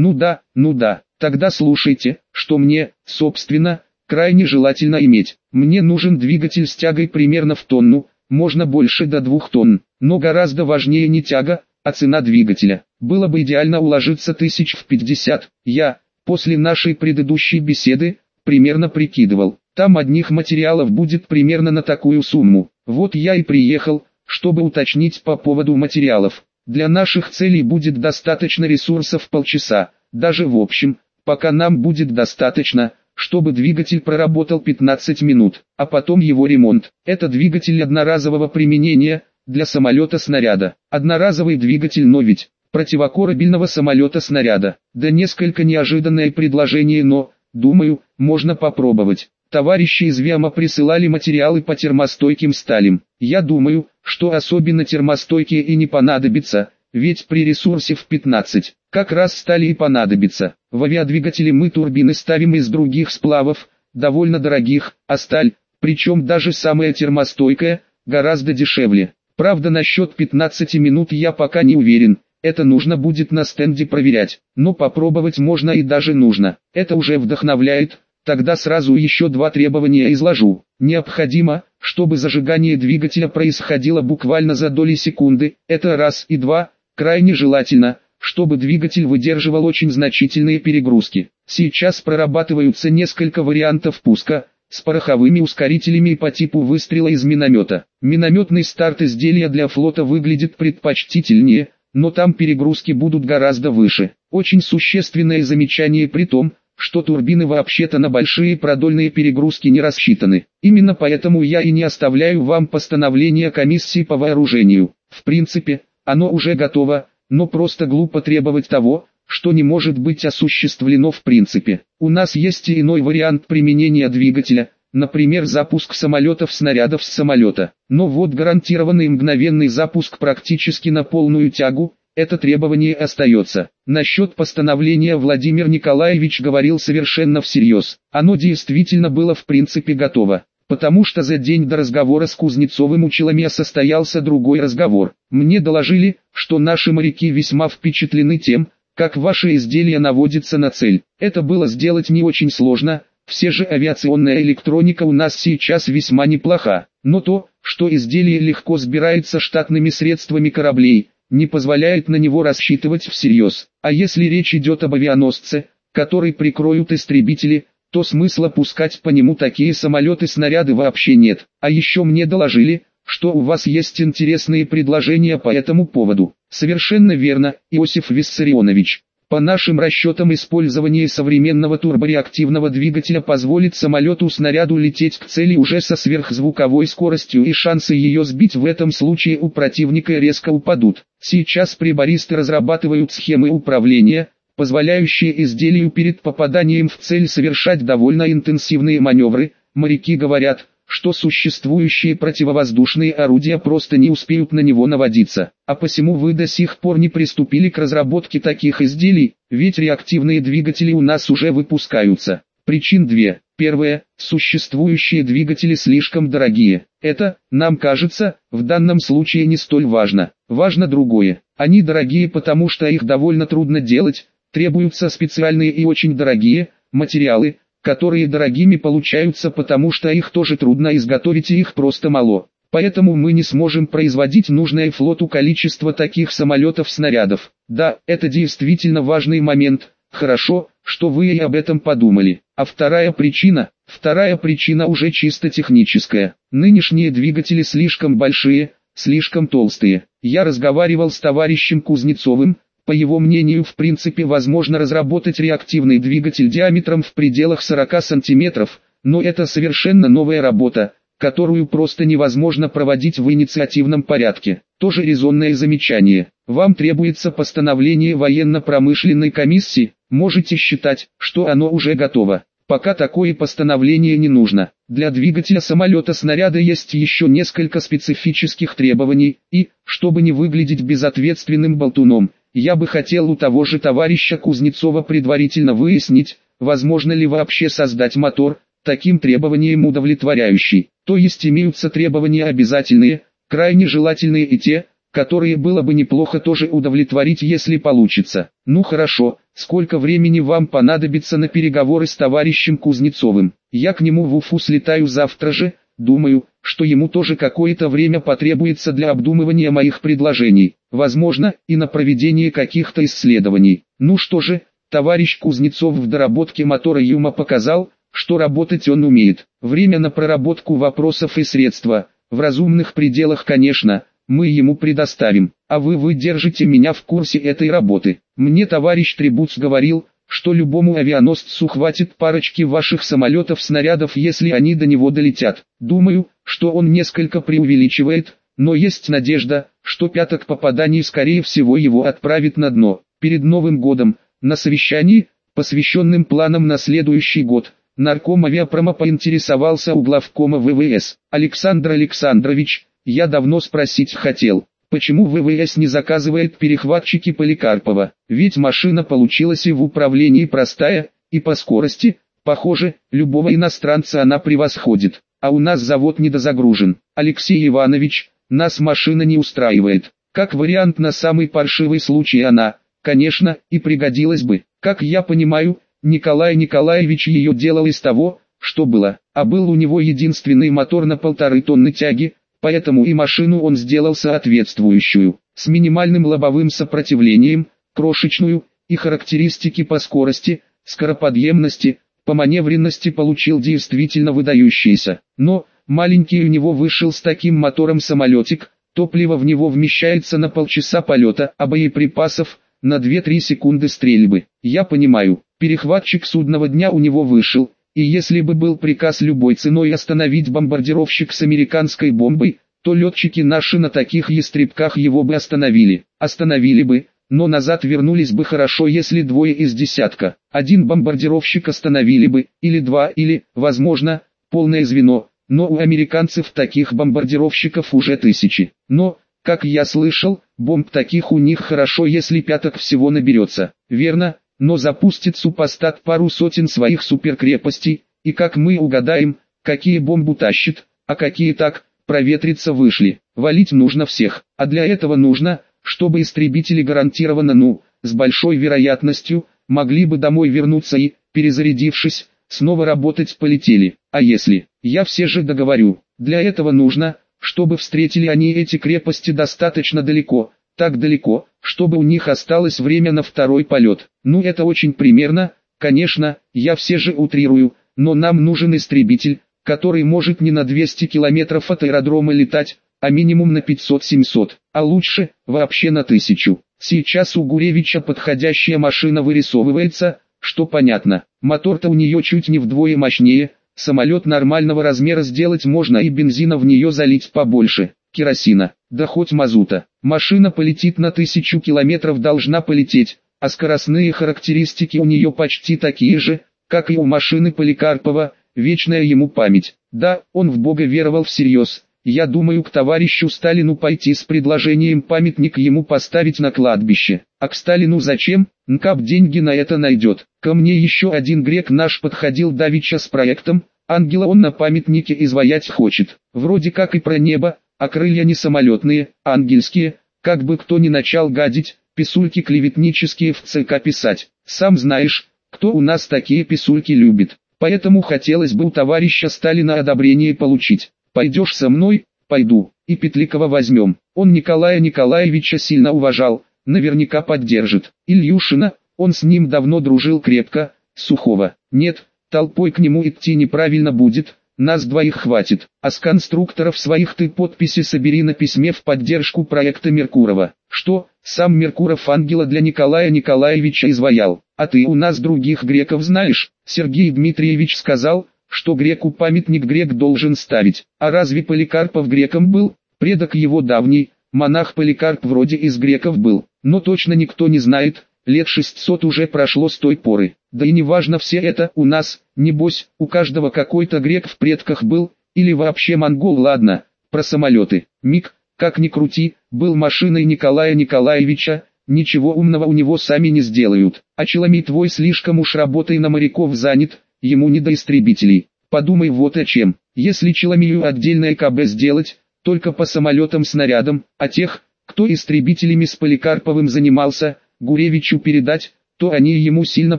Ну да, ну да, тогда слушайте, что мне, собственно, крайне желательно иметь. Мне нужен двигатель с тягой примерно в тонну, можно больше до двух тонн, но гораздо важнее не тяга, а цена двигателя. Было бы идеально уложиться тысяч в 50. Я, после нашей предыдущей беседы, примерно прикидывал, там одних материалов будет примерно на такую сумму. Вот я и приехал, чтобы уточнить по поводу материалов. Для наших целей будет достаточно ресурсов полчаса, даже в общем, пока нам будет достаточно, чтобы двигатель проработал 15 минут, а потом его ремонт. Это двигатель одноразового применения, для самолета-снаряда. Одноразовый двигатель, но ведь противокорабельного самолета-снаряда. Да несколько неожиданное предложение, но, думаю, можно попробовать. Товарищи из ВИАМа присылали материалы по термостойким сталям. Я думаю, что особенно термостойкие и не понадобится, ведь при ресурсе в 15, как раз стали и понадобится. В авиадвигатели мы турбины ставим из других сплавов, довольно дорогих, а сталь, причем даже самая термостойкая, гораздо дешевле. Правда насчет 15 минут я пока не уверен, это нужно будет на стенде проверять, но попробовать можно и даже нужно. Это уже вдохновляет, тогда сразу еще два требования изложу. Необходимо, чтобы зажигание двигателя происходило буквально за доли секунды, это раз и два, крайне желательно, чтобы двигатель выдерживал очень значительные перегрузки. Сейчас прорабатываются несколько вариантов пуска, с пороховыми ускорителями по типу выстрела из миномета. Минометный старт изделия для флота выглядит предпочтительнее, но там перегрузки будут гораздо выше. Очень существенное замечание при том, что турбины вообще-то на большие продольные перегрузки не рассчитаны. Именно поэтому я и не оставляю вам постановление комиссии по вооружению. В принципе, оно уже готово, но просто глупо требовать того, что не может быть осуществлено в принципе. У нас есть и иной вариант применения двигателя, например запуск самолетов-снарядов с самолета. Но вот гарантированный мгновенный запуск практически на полную тягу, это требование остается. Насчет постановления Владимир Николаевич говорил совершенно всерьез. Оно действительно было в принципе готово. Потому что за день до разговора с Кузнецовым у Челомея состоялся другой разговор. Мне доложили, что наши моряки весьма впечатлены тем, как ваше изделие наводится на цель. Это было сделать не очень сложно, все же авиационная электроника у нас сейчас весьма неплоха. Но то, что изделие легко сбирается штатными средствами кораблей, не позволяет на него рассчитывать всерьез. А если речь идет об авианосце, который прикроют истребители, то смысла пускать по нему такие самолеты-снаряды вообще нет. А еще мне доложили, что у вас есть интересные предложения по этому поводу. Совершенно верно, Иосиф Виссарионович. По нашим расчетам использование современного турбореактивного двигателя позволит самолету-снаряду лететь к цели уже со сверхзвуковой скоростью и шансы ее сбить в этом случае у противника резко упадут. Сейчас прибористы разрабатывают схемы управления, позволяющие изделию перед попаданием в цель совершать довольно интенсивные маневры. Моряки говорят, что существующие противовоздушные орудия просто не успеют на него наводиться, а посему вы до сих пор не приступили к разработке таких изделий, ведь реактивные двигатели у нас уже выпускаются. Причин две. Первое, существующие двигатели слишком дорогие. Это, нам кажется, в данном случае не столь важно. Важно другое. Они дорогие потому что их довольно трудно делать, требуются специальные и очень дорогие материалы, которые дорогими получаются потому что их тоже трудно изготовить и их просто мало. Поэтому мы не сможем производить нужное флоту количество таких самолетов-снарядов. Да, это действительно важный момент, хорошо, что вы и об этом подумали. А вторая причина, вторая причина уже чисто техническая. Нынешние двигатели слишком большие, слишком толстые. Я разговаривал с товарищем Кузнецовым, по его мнению в принципе возможно разработать реактивный двигатель диаметром в пределах 40 см, но это совершенно новая работа, которую просто невозможно проводить в инициативном порядке. Тоже резонное замечание. Вам требуется постановление военно-промышленной комиссии, можете считать, что оно уже готово. Пока такое постановление не нужно. Для двигателя самолета снаряда есть еще несколько специфических требований, и, чтобы не выглядеть безответственным болтуном, я бы хотел у того же товарища Кузнецова предварительно выяснить, возможно ли вообще создать мотор, таким требованиям удовлетворяющий. То есть имеются требования обязательные, крайне желательные и те, которые было бы неплохо тоже удовлетворить, если получится. Ну хорошо, сколько времени вам понадобится на переговоры с товарищем Кузнецовым? Я к нему в Уфу слетаю завтра же, думаю, что ему тоже какое-то время потребуется для обдумывания моих предложений, возможно, и на проведение каких-то исследований. Ну что же, товарищ Кузнецов в доработке мотора Юма показал, что работать он умеет. Время на проработку вопросов и средства, в разумных пределах конечно, мы ему предоставим, а вы выдержите меня в курсе этой работы. Мне товарищ Трибуц говорил, что любому авианосцу хватит парочки ваших самолетов-снарядов, если они до него долетят. Думаю, что он несколько преувеличивает, но есть надежда, что пяток попаданий скорее всего его отправит на дно. Перед Новым годом, на совещании, посвященном планам на следующий год, нарком авиапрома поинтересовался у главкома ВВС. Александр Александрович, я давно спросить хотел, почему ВВС не заказывает перехватчики Поликарпова, ведь машина получилась и в управлении простая, и по скорости, похоже, любого иностранца она превосходит, а у нас завод недозагружен. Алексей Иванович, нас машина не устраивает, как вариант на самый паршивый случай она, конечно, и пригодилась бы, как я понимаю, Николай Николаевич ее делал из того, что было, а был у него единственный мотор на полторы тонны тяги, поэтому и машину он сделал соответствующую, с минимальным лобовым сопротивлением, крошечную, и характеристики по скорости, скороподъемности, по маневренности получил действительно выдающиеся. Но, маленький у него вышел с таким мотором самолетик, топливо в него вмещается на полчаса полета, а боеприпасов, на 2-3 секунды стрельбы. Я понимаю, перехватчик судного дня у него вышел, и если бы был приказ любой ценой остановить бомбардировщик с американской бомбой, то летчики наши на таких ястребках его бы остановили. Остановили бы, но назад вернулись бы хорошо если двое из десятка. Один бомбардировщик остановили бы, или два, или, возможно, полное звено, но у американцев таких бомбардировщиков уже тысячи. Но, как я слышал, бомб таких у них хорошо если пяток всего наберется. Верно, но запустит супостат пару сотен своих суперкрепостей, и как мы угадаем, какие бомбу тащит, а какие так, проветриться вышли. Валить нужно всех, а для этого нужно, чтобы истребители гарантированно ну, с большой вероятностью, могли бы домой вернуться и, перезарядившись, снова работать полетели. А если, я все же договорю, для этого нужно, чтобы встретили они эти крепости достаточно далеко, так далеко, чтобы у них осталось время на второй полет. Ну это очень примерно, конечно, я все же утрирую, но нам нужен истребитель, который может не на 200 километров от аэродрома летать, а минимум на 500-700, а лучше, вообще на 1000. Сейчас у Гуревича подходящая машина вырисовывается, что понятно, мотор-то у нее чуть не вдвое мощнее, самолет нормального размера сделать можно и бензина в нее залить побольше, керосина, да хоть мазута. Машина полетит на тысячу километров должна полететь, а скоростные характеристики у нее почти такие же, как и у машины Поликарпова, вечная ему память. Да, он в Бога веровал всерьез. Я думаю к товарищу Сталину пойти с предложением памятник ему поставить на кладбище. А к Сталину зачем? НКАП деньги на это найдет. Ко мне еще один грек наш подходил давеча с проектом, ангела он на памятнике изваять хочет. Вроде как и про небо, а крылья не самолетные, а ангельские, как бы кто ни начал гадить, писульки клеветнические в ЦК писать. Сам знаешь, кто у нас такие писульки любит. Поэтому хотелось бы у товарища Сталина одобрение получить. Пойдешь со мной? Пойду. И Петликова возьмем. Он Николая Николаевича сильно уважал, наверняка поддержит. Ильюшина, он с ним давно дружил крепко, Сухого. Нет, толпой к нему идти неправильно будет, нас двоих хватит, а с конструкторов своих ты подписи собери на письме в поддержку проекта Меркурова. Что, сам Меркуров ангела для Николая Николаевича изваял, а ты у нас других греков знаешь? Сергей Дмитриевич сказал, что греку памятник грек должен ставить. А разве Поликарпов греком был? Предок его давний, монах Поликарп вроде из греков был, но точно никто не знает, лет 600 уже прошло с той поры. Да и не важно все это у нас, небось, у каждого какой-то грек в предках был, или вообще монгол ладно, про самолеты. Миг, как ни крути, был машиной Николая Николаевича, ничего умного у него сами не сделают. А Челомей твой слишком уж работой на моряков занят, ему не до истребителей. Подумай вот о чем, если Челомею отдельное КБ сделать, только по самолетам-снарядам, а тех, Кто истребителями с Поликарповым занимался, Гуревичу передать, то они ему сильно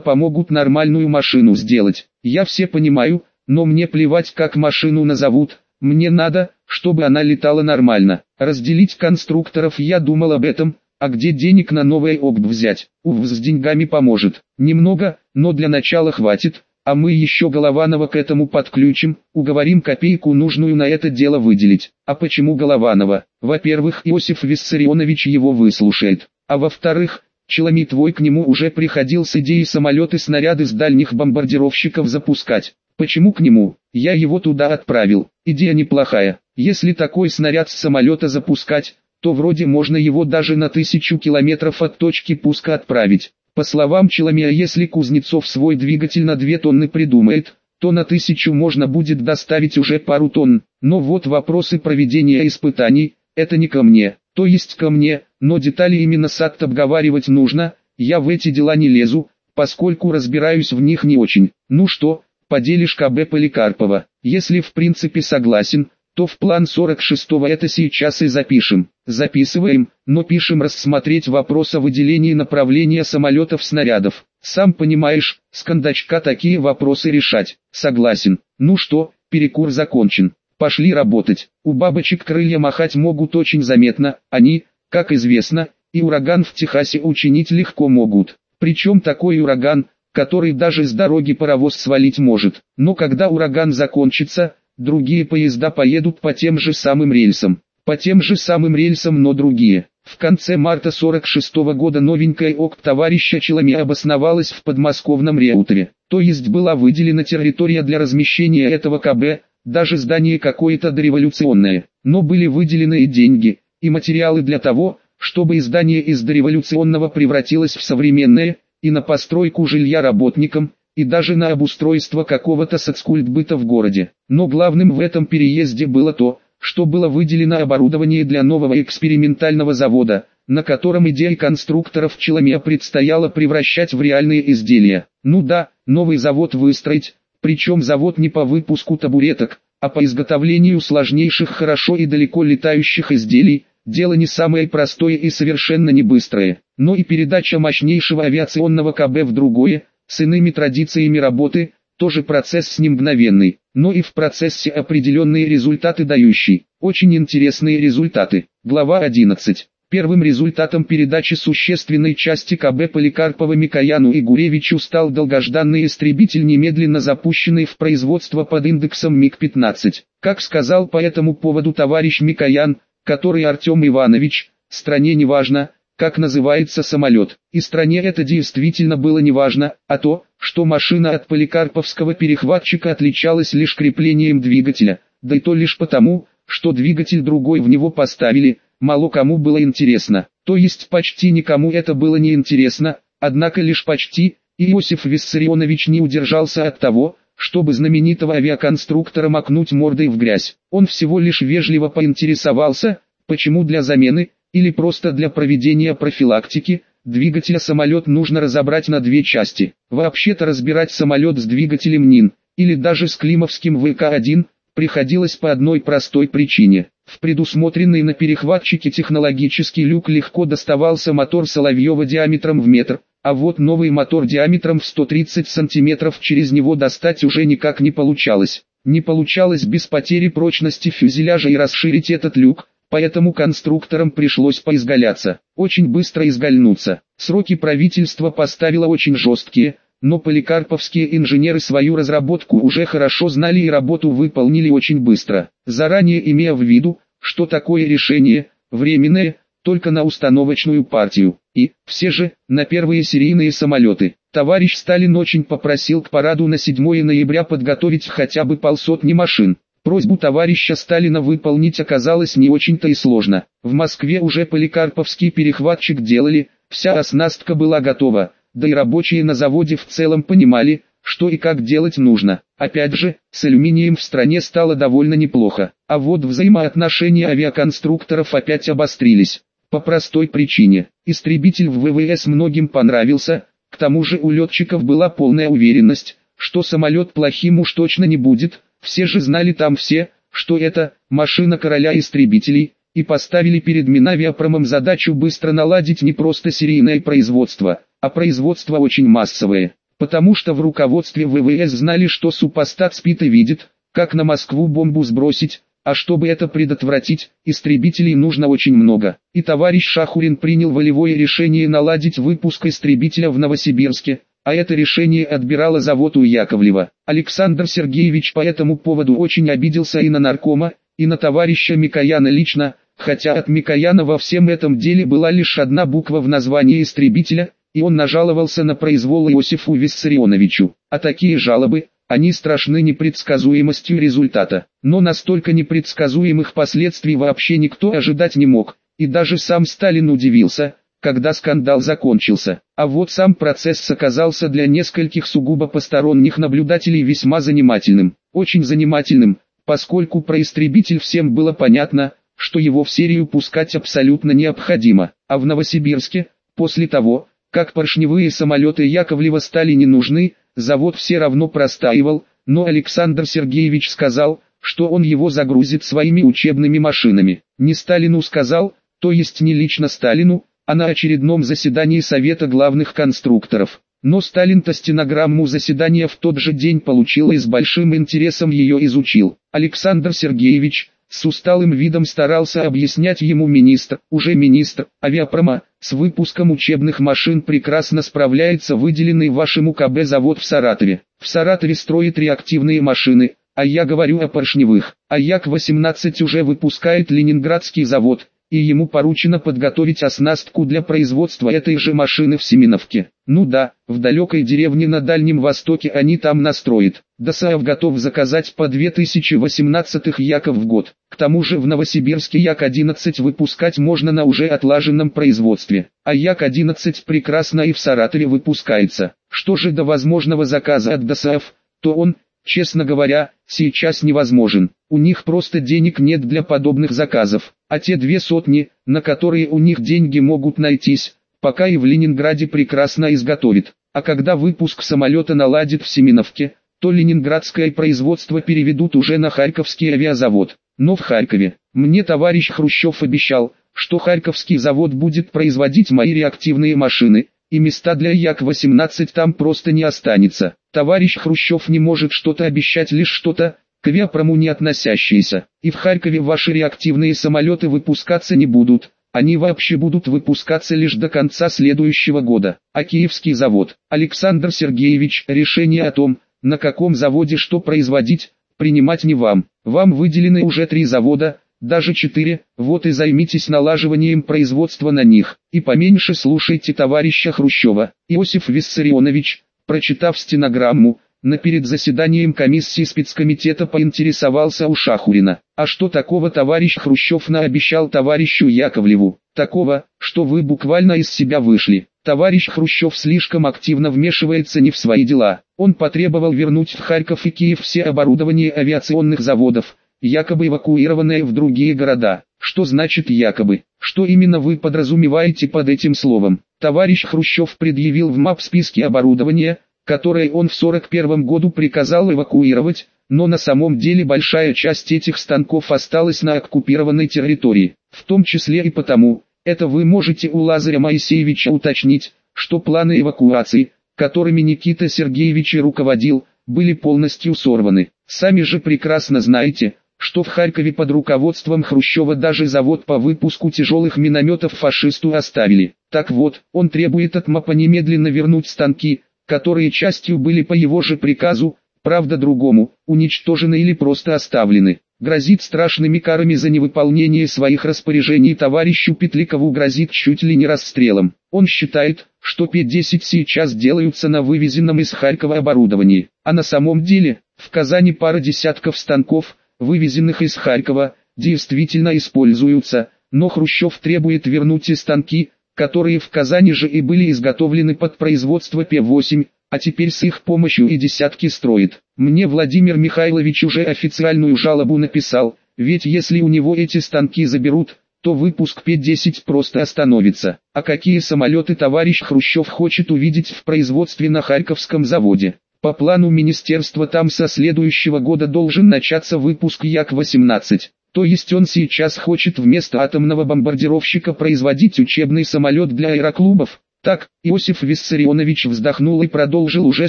помогут нормальную машину сделать. Я все понимаю, но мне плевать как машину назовут, мне надо, чтобы она летала нормально. Разделить конструкторов я думал об этом, а где денег на новый ОГБ взять? УВ с деньгами поможет. Немного, но для начала хватит, а мы еще Голованова к этому подключим, уговорим копейку нужную на это дело выделить. А почему Голованова? Во-первых, Иосиф Виссарионович его выслушает. А во-вторых, Челоми твой к нему уже приходил с идеей самолеты-снаряды с дальних бомбардировщиков запускать. Почему к нему? Я его туда отправил. Идея неплохая. Если такой снаряд с самолета запускать, то вроде можно его даже на тысячу километров от точки пуска отправить. По словам Челомея, если Кузнецов свой двигатель на 2 тонны придумает, то на тысячу можно будет доставить уже пару тонн. Но вот вопросы проведения испытаний, это не ко мне, то есть ко мне, но детали именно с акт обговаривать нужно, я в эти дела не лезу, поскольку разбираюсь в них не очень. Ну что, поделишь КБ Поликарпова, если в принципе согласен, то в план 46-го это сейчас и запишем. Записываем, но пишем рассмотреть вопрос о выделении направления самолетов-снарядов. Сам понимаешь, с кондачка такие вопросы решать. Согласен. Ну что, перекур закончен. Пошли работать. У бабочек крылья махать могут очень заметно, они, как известно, и ураган в Техасе учинить легко могут. Причем такой ураган, который даже с дороги паровоз свалить может. Но когда ураган закончится, другие поезда поедут по тем же самым рельсам. По тем же самым рельсам, но другие. В конце марта 46 -го года новенькая ОК товарища Челами обосновалась в подмосковном Реутере. То есть была выделена территория для размещения этого КБ, даже здание какое-то дореволюционное. Но были выделены и деньги, и материалы для того, чтобы издание из дореволюционного превратилось в современное, и на постройку жилья работникам, и даже на обустройство какого-то соцкультбыта в городе. Но главным в этом переезде было то, что было выделено оборудование для нового экспериментального завода, на котором идеи конструкторов Челомея предстояло превращать в реальные изделия. Ну да, новый завод выстроить, причем завод не по выпуску табуреток, а по изготовлению сложнейших хорошо и далеко летающих изделий, дело не самое простое и совершенно не быстрое, но и передача мощнейшего авиационного КБ в другое, с иными традициями работы, тоже процесс с ним мгновенный, но и в процессе определенные результаты дающий, очень интересные результаты. Глава 11. Первым результатом передачи существенной части КБ Поликарпова Микояну и Гуревичу стал долгожданный истребитель немедленно запущенный в производство под индексом МиГ-15. Как сказал по этому поводу товарищ Микоян, который Артем Иванович, стране не важно, как называется самолет. И стране это действительно было не важно, а то, что машина от поликарповского перехватчика отличалась лишь креплением двигателя, да и то лишь потому, что двигатель другой в него поставили, мало кому было интересно. То есть почти никому это было не интересно, однако лишь почти, Иосиф Виссарионович не удержался от того, чтобы знаменитого авиаконструктора макнуть мордой в грязь. Он всего лишь вежливо поинтересовался, почему для замены, или просто для проведения профилактики, двигателя самолет нужно разобрать на две части. Вообще-то разбирать самолет с двигателем НИН, или даже с Климовским ВК-1, приходилось по одной простой причине. В предусмотренный на перехватчике технологический люк легко доставался мотор Соловьева диаметром в метр, а вот новый мотор диаметром в 130 сантиметров через него достать уже никак не получалось. Не получалось без потери прочности фюзеляжа и расширить этот люк, поэтому конструкторам пришлось поизгаляться, очень быстро изгальнуться. Сроки правительства поставило очень жесткие, но поликарповские инженеры свою разработку уже хорошо знали и работу выполнили очень быстро, заранее имея в виду, что такое решение, временное, только на установочную партию, и, все же, на первые серийные самолеты. Товарищ Сталин очень попросил к параду на 7 ноября подготовить хотя бы полсотни машин. Просьбу товарища Сталина выполнить оказалось не очень-то и сложно. В Москве уже поликарповский перехватчик делали, вся оснастка была готова, да и рабочие на заводе в целом понимали, что и как делать нужно. Опять же, с алюминием в стране стало довольно неплохо, а вот взаимоотношения авиаконструкторов опять обострились. По простой причине, истребитель в ВВС многим понравился, к тому же у летчиков была полная уверенность, что самолет плохим уж точно не будет, все же знали там все, что это машина короля истребителей, и поставили перед Минавиапромом задачу быстро наладить не просто серийное производство, а производство очень массовое, потому что в руководстве ВВС знали, что супостат спит и видит, как на Москву бомбу сбросить, а чтобы это предотвратить, истребителей нужно очень много. И товарищ Шахурин принял волевое решение наладить выпуск истребителя в Новосибирске, а это решение отбирало завод у Яковлева. Александр Сергеевич по этому поводу очень обиделся и на наркома, и на товарища Микояна лично, хотя от Микояна во всем этом деле была лишь одна буква в названии истребителя, и он нажаловался на произвол Иосифу Виссарионовичу. А такие жалобы, они страшны непредсказуемостью результата, но настолько непредсказуемых последствий вообще никто ожидать не мог, и даже сам Сталин удивился, когда скандал закончился. А вот сам процесс оказался для нескольких сугубо посторонних наблюдателей весьма занимательным. Очень занимательным, поскольку про истребитель всем было понятно, что его в серию пускать абсолютно необходимо. А в Новосибирске, после того, как поршневые самолеты Яковлева стали не нужны, завод все равно простаивал, но Александр Сергеевич сказал, что он его загрузит своими учебными машинами. Не Сталину сказал, то есть не лично Сталину, а на очередном заседании Совета главных конструкторов. Но Сталин-то стенограмму заседания в тот же день получил и с большим интересом ее изучил. Александр Сергеевич, с усталым видом старался объяснять ему министр, уже министр, авиапрома, с выпуском учебных машин прекрасно справляется выделенный вашему КБ завод в Саратове. В Саратове строит реактивные машины, а я говорю о поршневых. А Як-18 уже выпускает Ленинградский завод, и ему поручено подготовить оснастку для производства этой же машины в Семеновке. Ну да, в далекой деревне на Дальнем Востоке они там настроят. ДСАФ готов заказать по 2018 Яков в год. К тому же в Новосибирске Як-11 выпускать можно на уже отлаженном производстве. А Як-11 прекрасно и в Саратове выпускается. Что же до возможного заказа от ДСАФ, то он, честно говоря, сейчас невозможен. У них просто денег нет для подобных заказов, а те две сотни, на которые у них деньги могут найтись, пока и в Ленинграде прекрасно изготовит. А когда выпуск самолета наладит в Семеновке, то ленинградское производство переведут уже на Харьковский авиазавод. Но в Харькове, мне товарищ Хрущев обещал, что Харьковский завод будет производить мои реактивные машины, и места для Як-18 там просто не останется. Товарищ Хрущев не может что-то обещать лишь что-то, к авиапрому не относящиеся. И в Харькове ваши реактивные самолеты выпускаться не будут, они вообще будут выпускаться лишь до конца следующего года. А Киевский завод, Александр Сергеевич, решение о том, на каком заводе что производить, принимать не вам. Вам выделены уже три завода, даже четыре, вот и займитесь налаживанием производства на них, и поменьше слушайте товарища Хрущева. Иосиф Виссарионович, прочитав стенограмму, на перед заседанием комиссии спецкомитета поинтересовался у Шахурина, а что такого товарищ Хрущев наобещал товарищу Яковлеву, такого, что вы буквально из себя вышли. Товарищ Хрущев слишком активно вмешивается не в свои дела. Он потребовал вернуть в Харьков и Киев все оборудование авиационных заводов, якобы эвакуированное в другие города. Что значит якобы? Что именно вы подразумеваете под этим словом? Товарищ Хрущев предъявил в МАП списки оборудования, которое он в 41 году приказал эвакуировать, но на самом деле большая часть этих станков осталась на оккупированной территории, в том числе и потому, это вы можете у Лазаря Моисеевича уточнить, что планы эвакуации, которыми Никита Сергеевич руководил, были полностью сорваны. Сами же прекрасно знаете, что в Харькове под руководством Хрущева даже завод по выпуску тяжелых минометов фашисту оставили. Так вот, он требует от МАПа немедленно вернуть станки, которые частью были по его же приказу, правда другому, уничтожены или просто оставлены. Грозит страшными карами за невыполнение своих распоряжений товарищу Петликову грозит чуть ли не расстрелом. Он считает, что П-10 сейчас делаются на вывезенном из Харькова оборудовании, а на самом деле, в Казани пара десятков станков, вывезенных из Харькова, действительно используются, но Хрущев требует вернуть и станки, которые в Казани же и были изготовлены под производство П-8, а теперь с их помощью и десятки строит. Мне Владимир Михайлович уже официальную жалобу написал, ведь если у него эти станки заберут, то выпуск П-10 просто остановится. А какие самолеты товарищ Хрущев хочет увидеть в производстве на Харьковском заводе? По плану министерства там со следующего года должен начаться выпуск Як-18. То есть он сейчас хочет вместо атомного бомбардировщика производить учебный самолет для аэроклубов? Так, Иосиф Виссарионович вздохнул и продолжил уже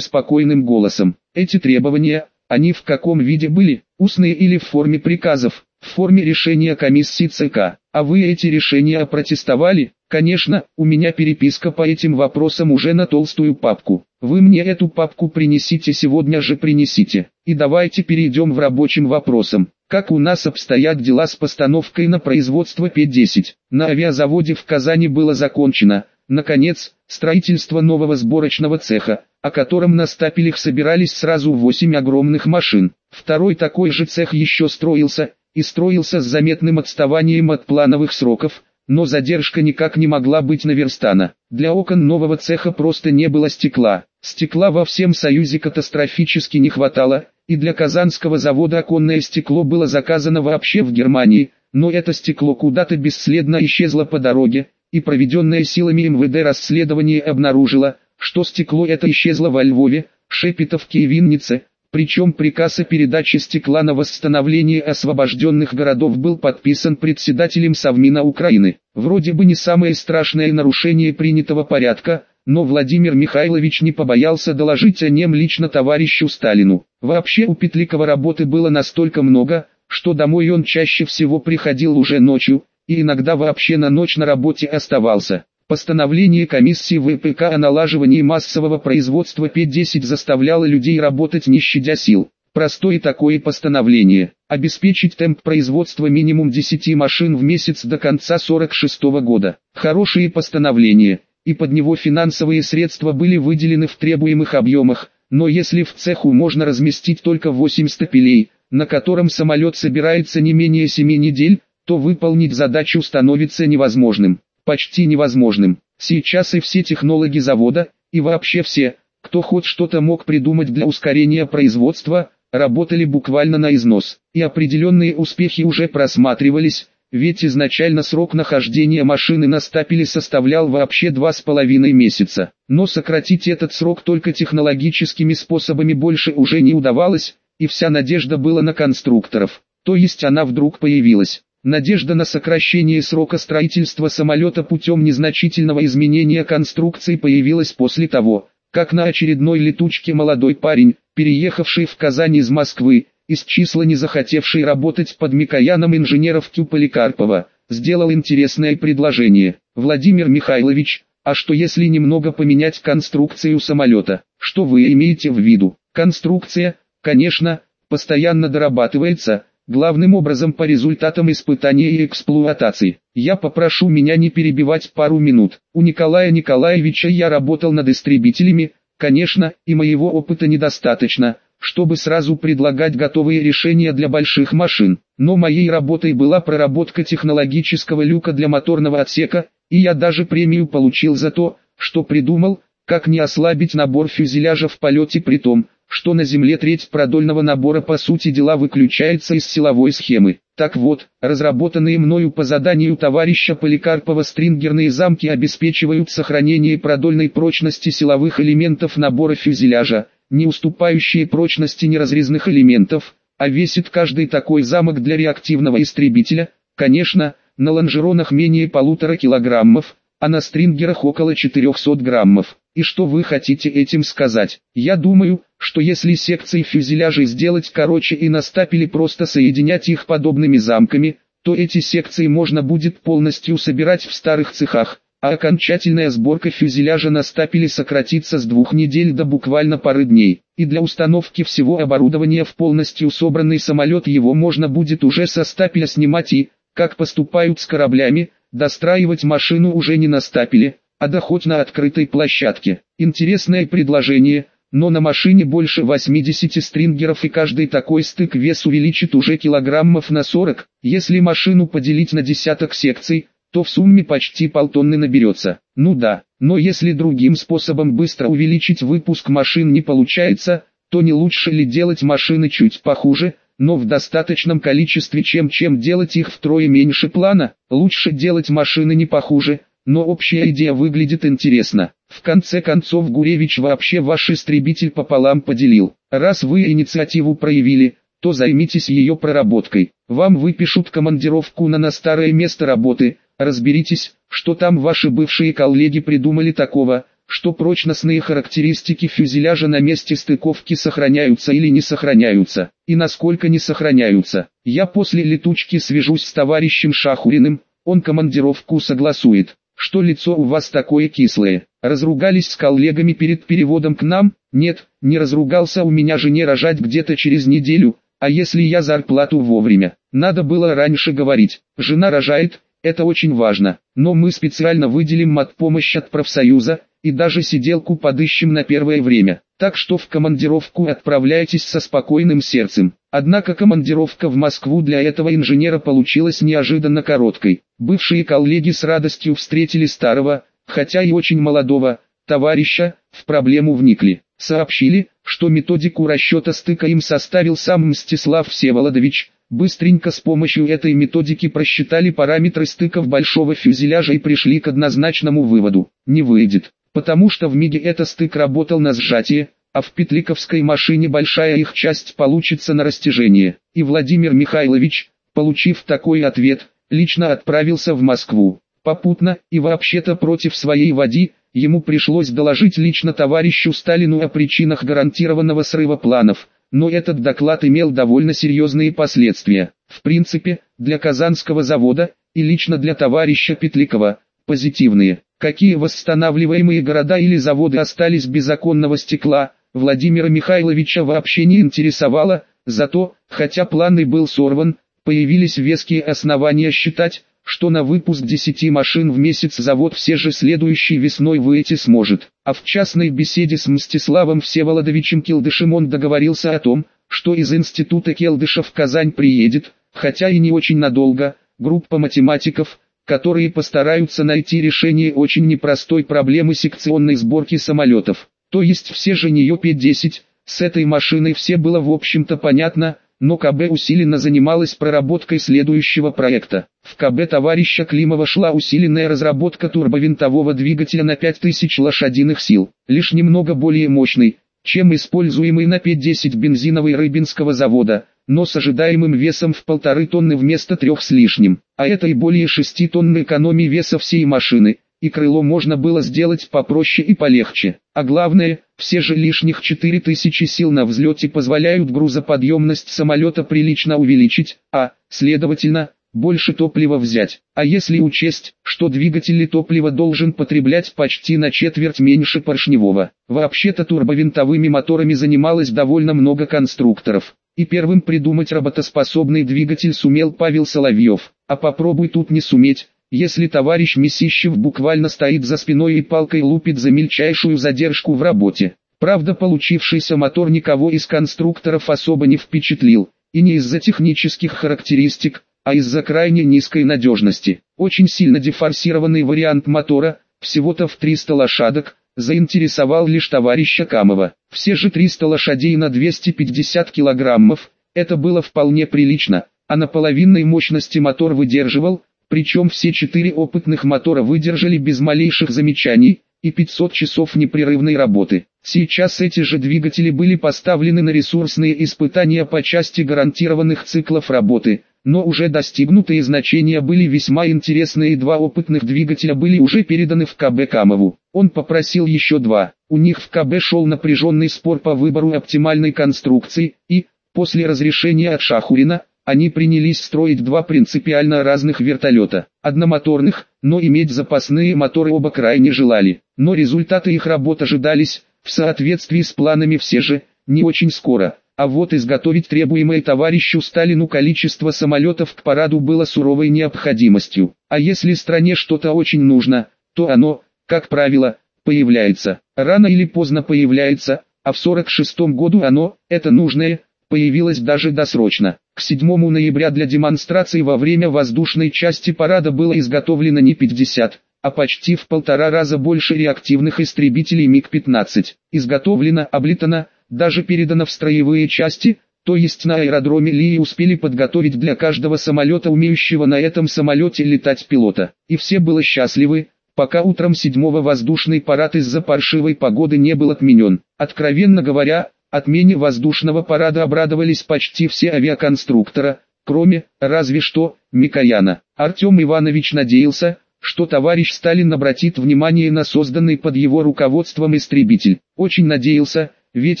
спокойным голосом. Эти требования, они в каком виде были, устные или в форме приказов, в форме решения комиссии ЦК. А вы эти решения опротестовали? Конечно, у меня переписка по этим вопросам уже на толстую папку. Вы мне эту папку принесите сегодня же принесите. И давайте перейдем в рабочим вопросам. Как у нас обстоят дела с постановкой на производство П-10? На авиазаводе в Казани было закончено, Наконец, строительство нового сборочного цеха, о котором на стапелях собирались сразу 8 огромных машин. Второй такой же цех еще строился, и строился с заметным отставанием от плановых сроков, но задержка никак не могла быть наверстана. Для окон нового цеха просто не было стекла. Стекла во всем Союзе катастрофически не хватало, и для Казанского завода оконное стекло было заказано вообще в Германии, но это стекло куда-то бесследно исчезло по дороге, и проведенное силами МВД расследование обнаружило, что стекло это исчезло во Львове, Шепетовке и Виннице, причем приказ о передаче стекла на восстановление освобожденных городов был подписан председателем Совмина Украины. Вроде бы не самое страшное нарушение принятого порядка, но Владимир Михайлович не побоялся доложить о нем лично товарищу Сталину. Вообще у Петликова работы было настолько много, что домой он чаще всего приходил уже ночью, и иногда вообще на ночь на работе оставался. Постановление комиссии ВПК о налаживании массового производства П-10 заставляло людей работать не щадя сил. Простое такое постановление – обеспечить темп производства минимум 10 машин в месяц до конца 46 года. Хорошее постановление, и под него финансовые средства были выделены в требуемых объемах, но если в цеху можно разместить только 8 стапелей, на котором самолет собирается не менее 7 недель, то выполнить задачу становится невозможным, почти невозможным. Сейчас и все технологи завода, и вообще все, кто хоть что-то мог придумать для ускорения производства, работали буквально на износ, и определенные успехи уже просматривались, ведь изначально срок нахождения машины на стапеле составлял вообще два с половиной месяца. Но сократить этот срок только технологическими способами больше уже не удавалось, и вся надежда была на конструкторов. То есть она вдруг появилась. Надежда на сокращение срока строительства самолета путем незначительного изменения конструкции появилась после того, как на очередной летучке молодой парень, переехавший в Казань из Москвы, из числа не захотевший работать под Микояном инженеров Тю Поликарпова, сделал интересное предложение. Владимир Михайлович, а что если немного поменять конструкцию самолета? Что вы имеете в виду? Конструкция, конечно, постоянно дорабатывается, главным образом по результатам испытания и эксплуатации. Я попрошу меня не перебивать пару минут. У Николая Николаевича я работал над истребителями, конечно, и моего опыта недостаточно, чтобы сразу предлагать готовые решения для больших машин. Но моей работой была проработка технологического люка для моторного отсека, и я даже премию получил за то, что придумал, как не ослабить набор фюзеляжа в полете при том, что на Земле треть продольного набора по сути дела выключается из силовой схемы. Так вот, разработанные мною по заданию товарища Поликарпова стрингерные замки обеспечивают сохранение продольной прочности силовых элементов набора фюзеляжа, не уступающие прочности неразрезных элементов, а весит каждый такой замок для реактивного истребителя, конечно, на лонжеронах менее полутора килограммов, а на стрингерах около 400 граммов. И что вы хотите этим сказать? Я думаю, что если секции фюзеляжей сделать короче и на стапеле просто соединять их подобными замками, то эти секции можно будет полностью собирать в старых цехах, а окончательная сборка фюзеляжа на стапеле сократится с двух недель до буквально пары дней. И для установки всего оборудования в полностью собранный самолет его можно будет уже со стапеля снимать и, как поступают с кораблями, достраивать машину уже не на стапеле, а да хоть на открытой площадке. Интересное предложение, но на машине больше 80 стрингеров и каждый такой стык вес увеличит уже килограммов на 40. Если машину поделить на десяток секций, то в сумме почти полтонны наберется. Ну да, но если другим способом быстро увеличить выпуск машин не получается, то не лучше ли делать машины чуть похуже, но в достаточном количестве чем чем делать их втрое меньше плана, лучше делать машины не похуже, но общая идея выглядит интересно. В конце концов Гуревич вообще ваш истребитель пополам поделил. Раз вы инициативу проявили, то займитесь ее проработкой. Вам выпишут командировку на на старое место работы, разберитесь, что там ваши бывшие коллеги придумали такого, что прочностные характеристики фюзеляжа на месте стыковки сохраняются или не сохраняются, и насколько не сохраняются. Я после летучки свяжусь с товарищем Шахуриным, он командировку согласует. Что лицо у вас такое кислое? Разругались с коллегами перед переводом к нам? Нет, не разругался у меня жене рожать где-то через неделю, а если я зарплату вовремя? Надо было раньше говорить. Жена рожает, это очень важно, но мы специально выделим матпомощь от профсоюза, и даже сиделку подыщем на первое время. Так что в командировку отправляйтесь со спокойным сердцем. Однако командировка в Москву для этого инженера получилась неожиданно короткой. Бывшие коллеги с радостью встретили старого, хотя и очень молодого, товарища, в проблему вникли. Сообщили, что методику расчета стыка им составил сам Мстислав Всеволодович, быстренько с помощью этой методики просчитали параметры стыков большого фюзеляжа и пришли к однозначному выводу – не выйдет, потому что в МИГе этот стык работал на сжатие, а в петликовской машине большая их часть получится на растяжение. И Владимир Михайлович, получив такой ответ, лично отправился в Москву. Попутно, и вообще-то против своей води, Ему пришлось доложить лично товарищу Сталину о причинах гарантированного срыва планов, но этот доклад имел довольно серьезные последствия. В принципе, для Казанского завода, и лично для товарища Петликова, позитивные. Какие восстанавливаемые города или заводы остались без законного стекла, Владимира Михайловича вообще не интересовало, зато, хотя план и был сорван, появились веские основания считать, что на выпуск 10 машин в месяц завод все же следующей весной выйти сможет. А в частной беседе с Мстиславом Всеволодовичем Келдышем он договорился о том, что из института Келдыша в Казань приедет, хотя и не очень надолго, группа математиков, которые постараются найти решение очень непростой проблемы секционной сборки самолетов. То есть все же не П-10, с этой машиной все было в общем-то понятно, но КБ усиленно занималась проработкой следующего проекта. В КБ товарища Климова шла усиленная разработка турбовинтового двигателя на 5000 лошадиных сил, лишь немного более мощный, чем используемый на 5-10 бензиновый Рыбинского завода, но с ожидаемым весом в полторы тонны вместо трех с лишним, а это и более 6 тонн экономии веса всей машины, и крыло можно было сделать попроще и полегче. А главное, все же лишних 4000 сил на взлете позволяют грузоподъемность самолета прилично увеличить, а, следовательно, больше топлива взять. А если учесть, что двигатель топлива должен потреблять почти на четверть меньше поршневого. Вообще-то турбовинтовыми моторами занималось довольно много конструкторов. И первым придумать работоспособный двигатель сумел Павел Соловьев. А попробуй тут не суметь, если товарищ Месищев буквально стоит за спиной и палкой лупит за мельчайшую задержку в работе. Правда получившийся мотор никого из конструкторов особо не впечатлил, и не из-за технических характеристик, а из-за крайне низкой надежности. Очень сильно дефорсированный вариант мотора, всего-то в 300 лошадок, заинтересовал лишь товарища Камова. Все же 300 лошадей на 250 килограммов, это было вполне прилично, а на половинной мощности мотор выдерживал, причем все четыре опытных мотора выдержали без малейших замечаний, и 500 часов непрерывной работы. Сейчас эти же двигатели были поставлены на ресурсные испытания по части гарантированных циклов работы, но уже достигнутые значения были весьма интересные и два опытных двигателя были уже переданы в КБ Камову. Он попросил еще два. У них в КБ шел напряженный спор по выбору оптимальной конструкции, и, после разрешения от Шахурина, они принялись строить два принципиально разных вертолета, одномоторных, но иметь запасные моторы оба крайне желали. Но результаты их работ ожидались, в соответствии с планами все же, не очень скоро. А вот изготовить требуемое товарищу Сталину количество самолетов к параду было суровой необходимостью. А если стране что-то очень нужно, то оно, как правило, появляется. Рано или поздно появляется, а в 46 году оно, это нужное, появилось даже досрочно. К 7 ноября для демонстрации во время воздушной части парада было изготовлено не 50, а почти в полтора раза больше реактивных истребителей МиГ-15. Изготовлено, облитано, даже передано в строевые части, то есть на аэродроме Лии успели подготовить для каждого самолета умеющего на этом самолете летать пилота. И все были счастливы, пока утром седьмого воздушный парад из-за паршивой погоды не был отменен. Откровенно говоря, Отмене воздушного парада обрадовались почти все авиаконструктора, кроме, разве что, Микояна. Артем Иванович надеялся, что товарищ Сталин обратит внимание на созданный под его руководством истребитель. Очень надеялся, ведь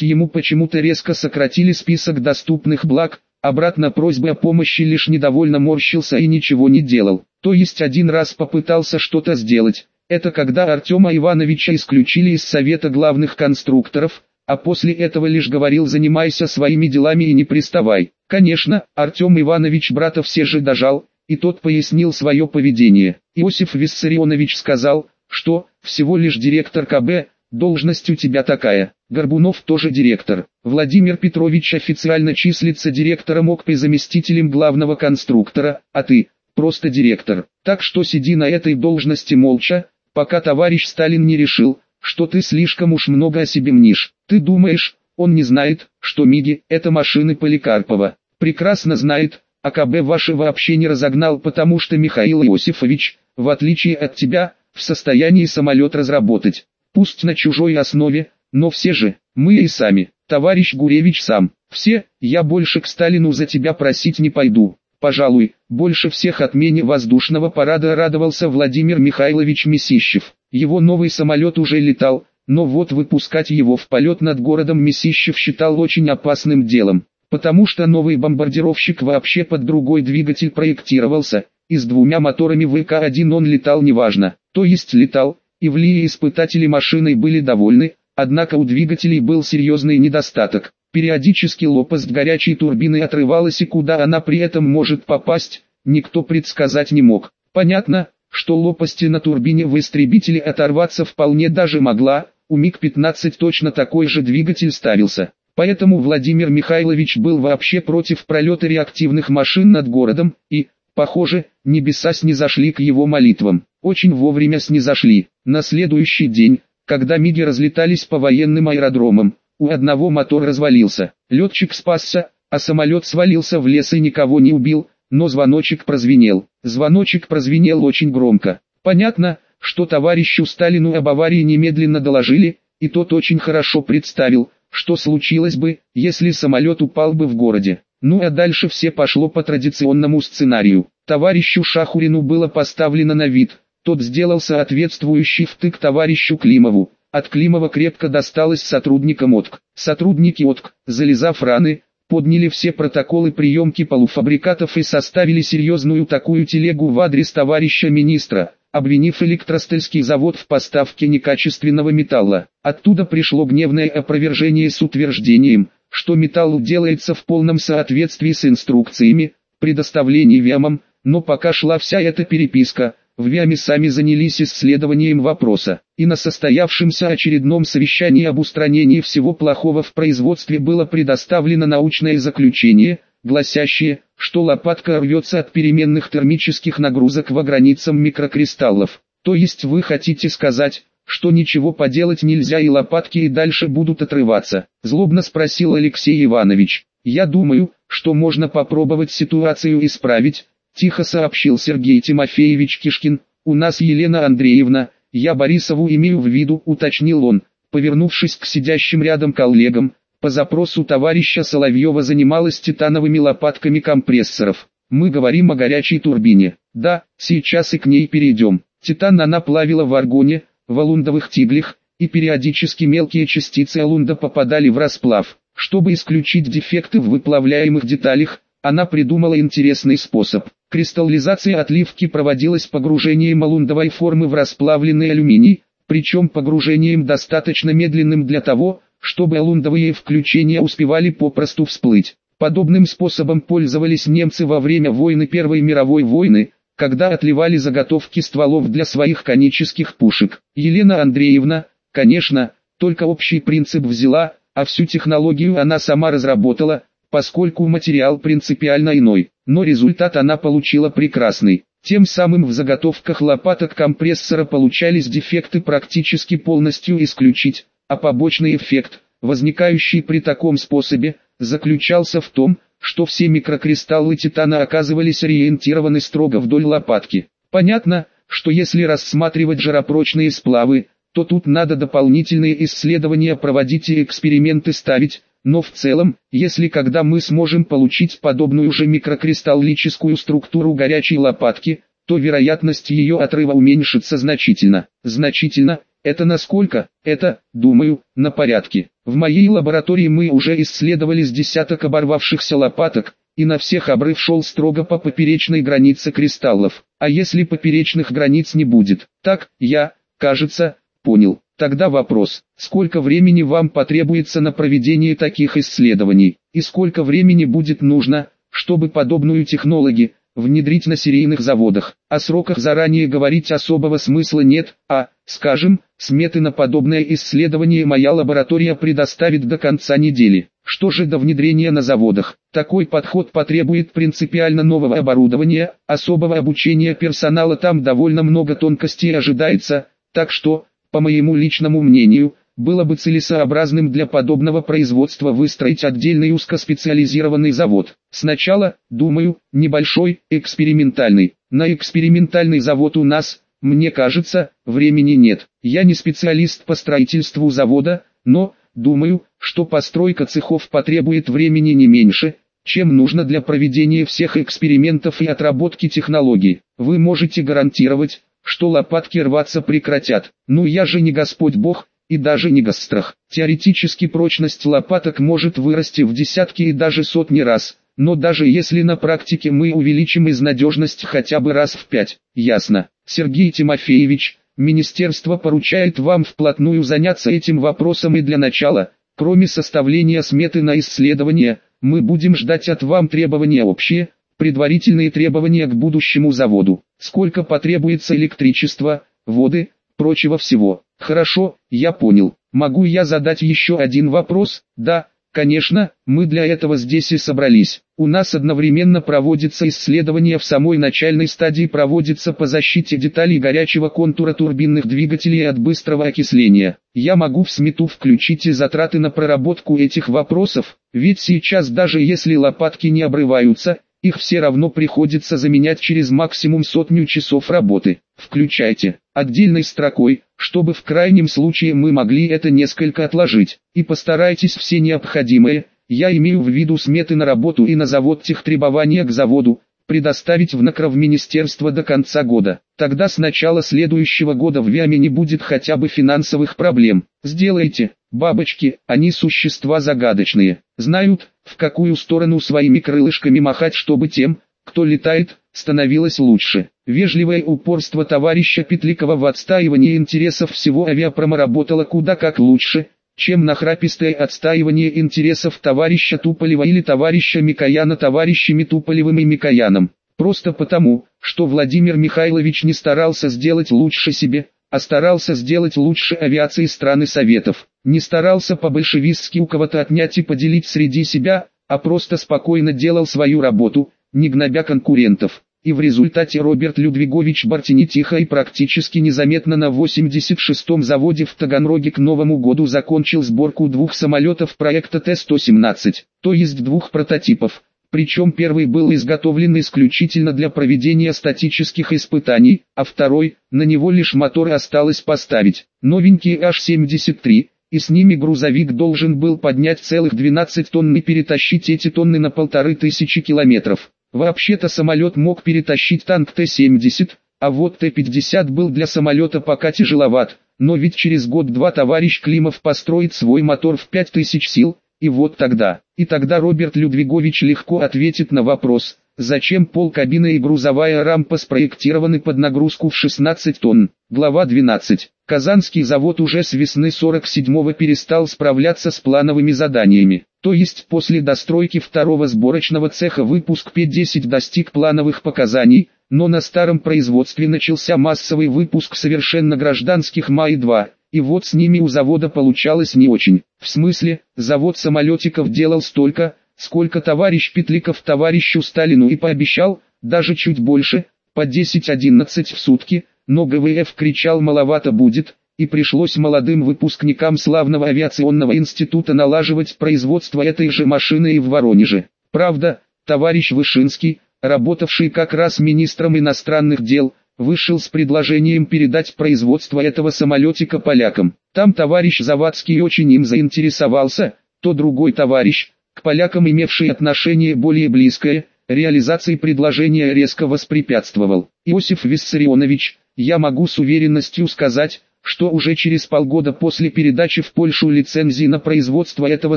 ему почему-то резко сократили список доступных благ, обратно просьбы о помощи лишь недовольно морщился и ничего не делал. То есть один раз попытался что-то сделать, это когда Артема Ивановича исключили из Совета главных конструкторов, а после этого лишь говорил «занимайся своими делами и не приставай». Конечно, Артем Иванович брата все же дожал, и тот пояснил свое поведение. Иосиф Виссарионович сказал, что «всего лишь директор КБ, должность у тебя такая». Горбунов тоже директор. Владимир Петрович официально числится директором ОКП и заместителем главного конструктора, а ты просто директор. Так что сиди на этой должности молча, пока товарищ Сталин не решил, что ты слишком уж много о себе мнишь. Ты думаешь, он не знает, что МИГи – это машины Поликарпова. Прекрасно знает, а КБ ваши вообще не разогнал, потому что Михаил Иосифович, в отличие от тебя, в состоянии самолет разработать. Пусть на чужой основе, но все же, мы и сами, товарищ Гуревич сам, все, я больше к Сталину за тебя просить не пойду. Пожалуй, больше всех отмене воздушного парада радовался Владимир Михайлович Месищев. Его новый самолет уже летал, но вот выпускать его в полет над городом Месищев считал очень опасным делом, потому что новый бомбардировщик вообще под другой двигатель проектировался, и с двумя моторами ВК-1 он летал неважно, то есть летал, и в Лии испытатели машиной были довольны, Однако у двигателей был серьезный недостаток. Периодически лопасть горячей турбины отрывалась и куда она при этом может попасть, никто предсказать не мог. Понятно, что лопасти на турбине в истребителе оторваться вполне даже могла, у МиГ-15 точно такой же двигатель ставился. Поэтому Владимир Михайлович был вообще против пролета реактивных машин над городом, и, похоже, небеса снизошли к его молитвам. Очень вовремя снизошли. На следующий день, когда миги разлетались по военным аэродромам, у одного мотор развалился. Летчик спасся, а самолет свалился в лес и никого не убил, но звоночек прозвенел. Звоночек прозвенел очень громко. Понятно, что товарищу Сталину об аварии немедленно доложили, и тот очень хорошо представил, что случилось бы, если самолет упал бы в городе. Ну а дальше все пошло по традиционному сценарию. Товарищу Шахурину было поставлено на вид, тот сделал соответствующий втык товарищу Климову. От Климова крепко досталось сотрудникам ОТК. Сотрудники ОТК, залезав раны, подняли все протоколы приемки полуфабрикатов и составили серьезную такую телегу в адрес товарища министра, обвинив электростельский завод в поставке некачественного металла. Оттуда пришло гневное опровержение с утверждением, что металл делается в полном соответствии с инструкциями, предоставлений ВЯМом, но пока шла вся эта переписка, в ВИАМе сами занялись исследованием вопроса, и на состоявшемся очередном совещании об устранении всего плохого в производстве было предоставлено научное заключение, гласящее, что лопатка рвется от переменных термических нагрузок во границам микрокристаллов. То есть вы хотите сказать, что ничего поделать нельзя и лопатки и дальше будут отрываться? Злобно спросил Алексей Иванович. Я думаю, что можно попробовать ситуацию исправить, Тихо сообщил Сергей Тимофеевич Кишкин. У нас Елена Андреевна, я Борисову имею в виду, уточнил он, повернувшись к сидящим рядом коллегам. По запросу товарища Соловьева занималась титановыми лопатками компрессоров. Мы говорим о горячей турбине. Да, сейчас и к ней перейдем. Титан она плавила в аргоне, в алундовых тиглях, и периодически мелкие частицы алунда попадали в расплав. Чтобы исключить дефекты в выплавляемых деталях, она придумала интересный способ. Кристаллизация отливки проводилась погружением алундовой формы в расплавленный алюминий, причем погружением достаточно медленным для того, чтобы алундовые включения успевали попросту всплыть. Подобным способом пользовались немцы во время войны Первой мировой войны, когда отливали заготовки стволов для своих конических пушек. Елена Андреевна, конечно, только общий принцип взяла, а всю технологию она сама разработала, поскольку материал принципиально иной, но результат она получила прекрасный. Тем самым в заготовках лопаток компрессора получались дефекты практически полностью исключить, а побочный эффект, возникающий при таком способе, заключался в том, что все микрокристаллы титана оказывались ориентированы строго вдоль лопатки. Понятно, что если рассматривать жаропрочные сплавы, то тут надо дополнительные исследования проводить и эксперименты ставить, но в целом, если когда мы сможем получить подобную же микрокристаллическую структуру горячей лопатки, то вероятность ее отрыва уменьшится значительно. Значительно, это насколько? Это, думаю, на порядке. В моей лаборатории мы уже исследовали с десяток оборвавшихся лопаток, и на всех обрыв шел строго по поперечной границе кристаллов. А если поперечных границ не будет? Так, я, кажется, понял. Тогда вопрос, сколько времени вам потребуется на проведение таких исследований, и сколько времени будет нужно, чтобы подобную технологию, внедрить на серийных заводах. О сроках заранее говорить особого смысла нет, а, скажем, сметы на подобное исследование моя лаборатория предоставит до конца недели. Что же до внедрения на заводах? Такой подход потребует принципиально нового оборудования, особого обучения персонала там довольно много тонкостей ожидается, так что, по моему личному мнению, было бы целесообразным для подобного производства выстроить отдельный узкоспециализированный завод. Сначала, думаю, небольшой, экспериментальный. На экспериментальный завод у нас, мне кажется, времени нет. Я не специалист по строительству завода, но, думаю, что постройка цехов потребует времени не меньше, чем нужно для проведения всех экспериментов и отработки технологий. Вы можете гарантировать, что лопатки рваться прекратят. Ну я же не Господь Бог, и даже не гастрах. Теоретически прочность лопаток может вырасти в десятки и даже сотни раз, но даже если на практике мы увеличим из надежность хотя бы раз в пять, ясно. Сергей Тимофеевич, Министерство поручает вам вплотную заняться этим вопросом и для начала, кроме составления сметы на исследование, мы будем ждать от вам требования общие, предварительные требования к будущему заводу, сколько потребуется электричества, воды, прочего всего. Хорошо, я понял. Могу я задать еще один вопрос? Да, конечно, мы для этого здесь и собрались. У нас одновременно проводится исследование в самой начальной стадии проводится по защите деталей горячего контура турбинных двигателей от быстрого окисления. Я могу в смету включить и затраты на проработку этих вопросов, ведь сейчас даже если лопатки не обрываются, их все равно приходится заменять через максимум сотню часов работы. Включайте отдельной строкой, чтобы в крайнем случае мы могли это несколько отложить. И постарайтесь все необходимые, я имею в виду сметы на работу и на завод техтребования к заводу, предоставить в накров министерство до конца года. Тогда с начала следующего года в ВИАМе не будет хотя бы финансовых проблем. Сделайте, бабочки, они существа загадочные, знают, в какую сторону своими крылышками махать, чтобы тем, кто летает, становилось лучше. Вежливое упорство товарища Петликова в отстаивании интересов всего авиапрома работало куда как лучше, чем нахрапистое отстаивание интересов товарища Туполева или товарища Микояна товарищами Туполевым и Микояном. Просто потому, что Владимир Михайлович не старался сделать лучше себе, а старался сделать лучше авиации страны Советов. Не старался по-большевистски у кого-то отнять и поделить среди себя, а просто спокойно делал свою работу, не гнобя конкурентов. И в результате Роберт Людвигович Бартини тихо и практически незаметно на 86-м заводе в Таганроге к Новому году закончил сборку двух самолетов проекта Т-117, то есть двух прототипов. Причем первый был изготовлен исключительно для проведения статических испытаний, а второй, на него лишь моторы осталось поставить. Новенький H-73, и с ними грузовик должен был поднять целых 12 тонн и перетащить эти тонны на полторы тысячи километров. Вообще-то самолет мог перетащить танк Т-70, а вот Т-50 был для самолета пока тяжеловат, но ведь через год-два товарищ Климов построит свой мотор в 5000 сил, и вот тогда, и тогда Роберт Людвигович легко ответит на вопрос, зачем пол кабины и грузовая рампа спроектированы под нагрузку в 16 тонн. Глава 12. Казанский завод уже с весны 47-го перестал справляться с плановыми заданиями. То есть после достройки второго сборочного цеха выпуск П-10 достиг плановых показаний, но на старом производстве начался массовый выпуск совершенно гражданских МАИ-2, и вот с ними у завода получалось не очень. В смысле, завод самолетиков делал столько, сколько товарищ Петликов товарищу Сталину и пообещал, даже чуть больше, по 10-11 в сутки, но ГВФ кричал маловато будет, и пришлось молодым выпускникам славного авиационного института налаживать производство этой же машины и в Воронеже. Правда, товарищ Вышинский, работавший как раз министром иностранных дел, вышел с предложением передать производство этого самолетика полякам. Там товарищ Завадский очень им заинтересовался, то другой товарищ, к полякам имевший отношение более близкое, реализации предложения резко воспрепятствовал. Иосиф Виссарионович, я могу с уверенностью сказать, что уже через полгода после передачи в Польшу лицензии на производство этого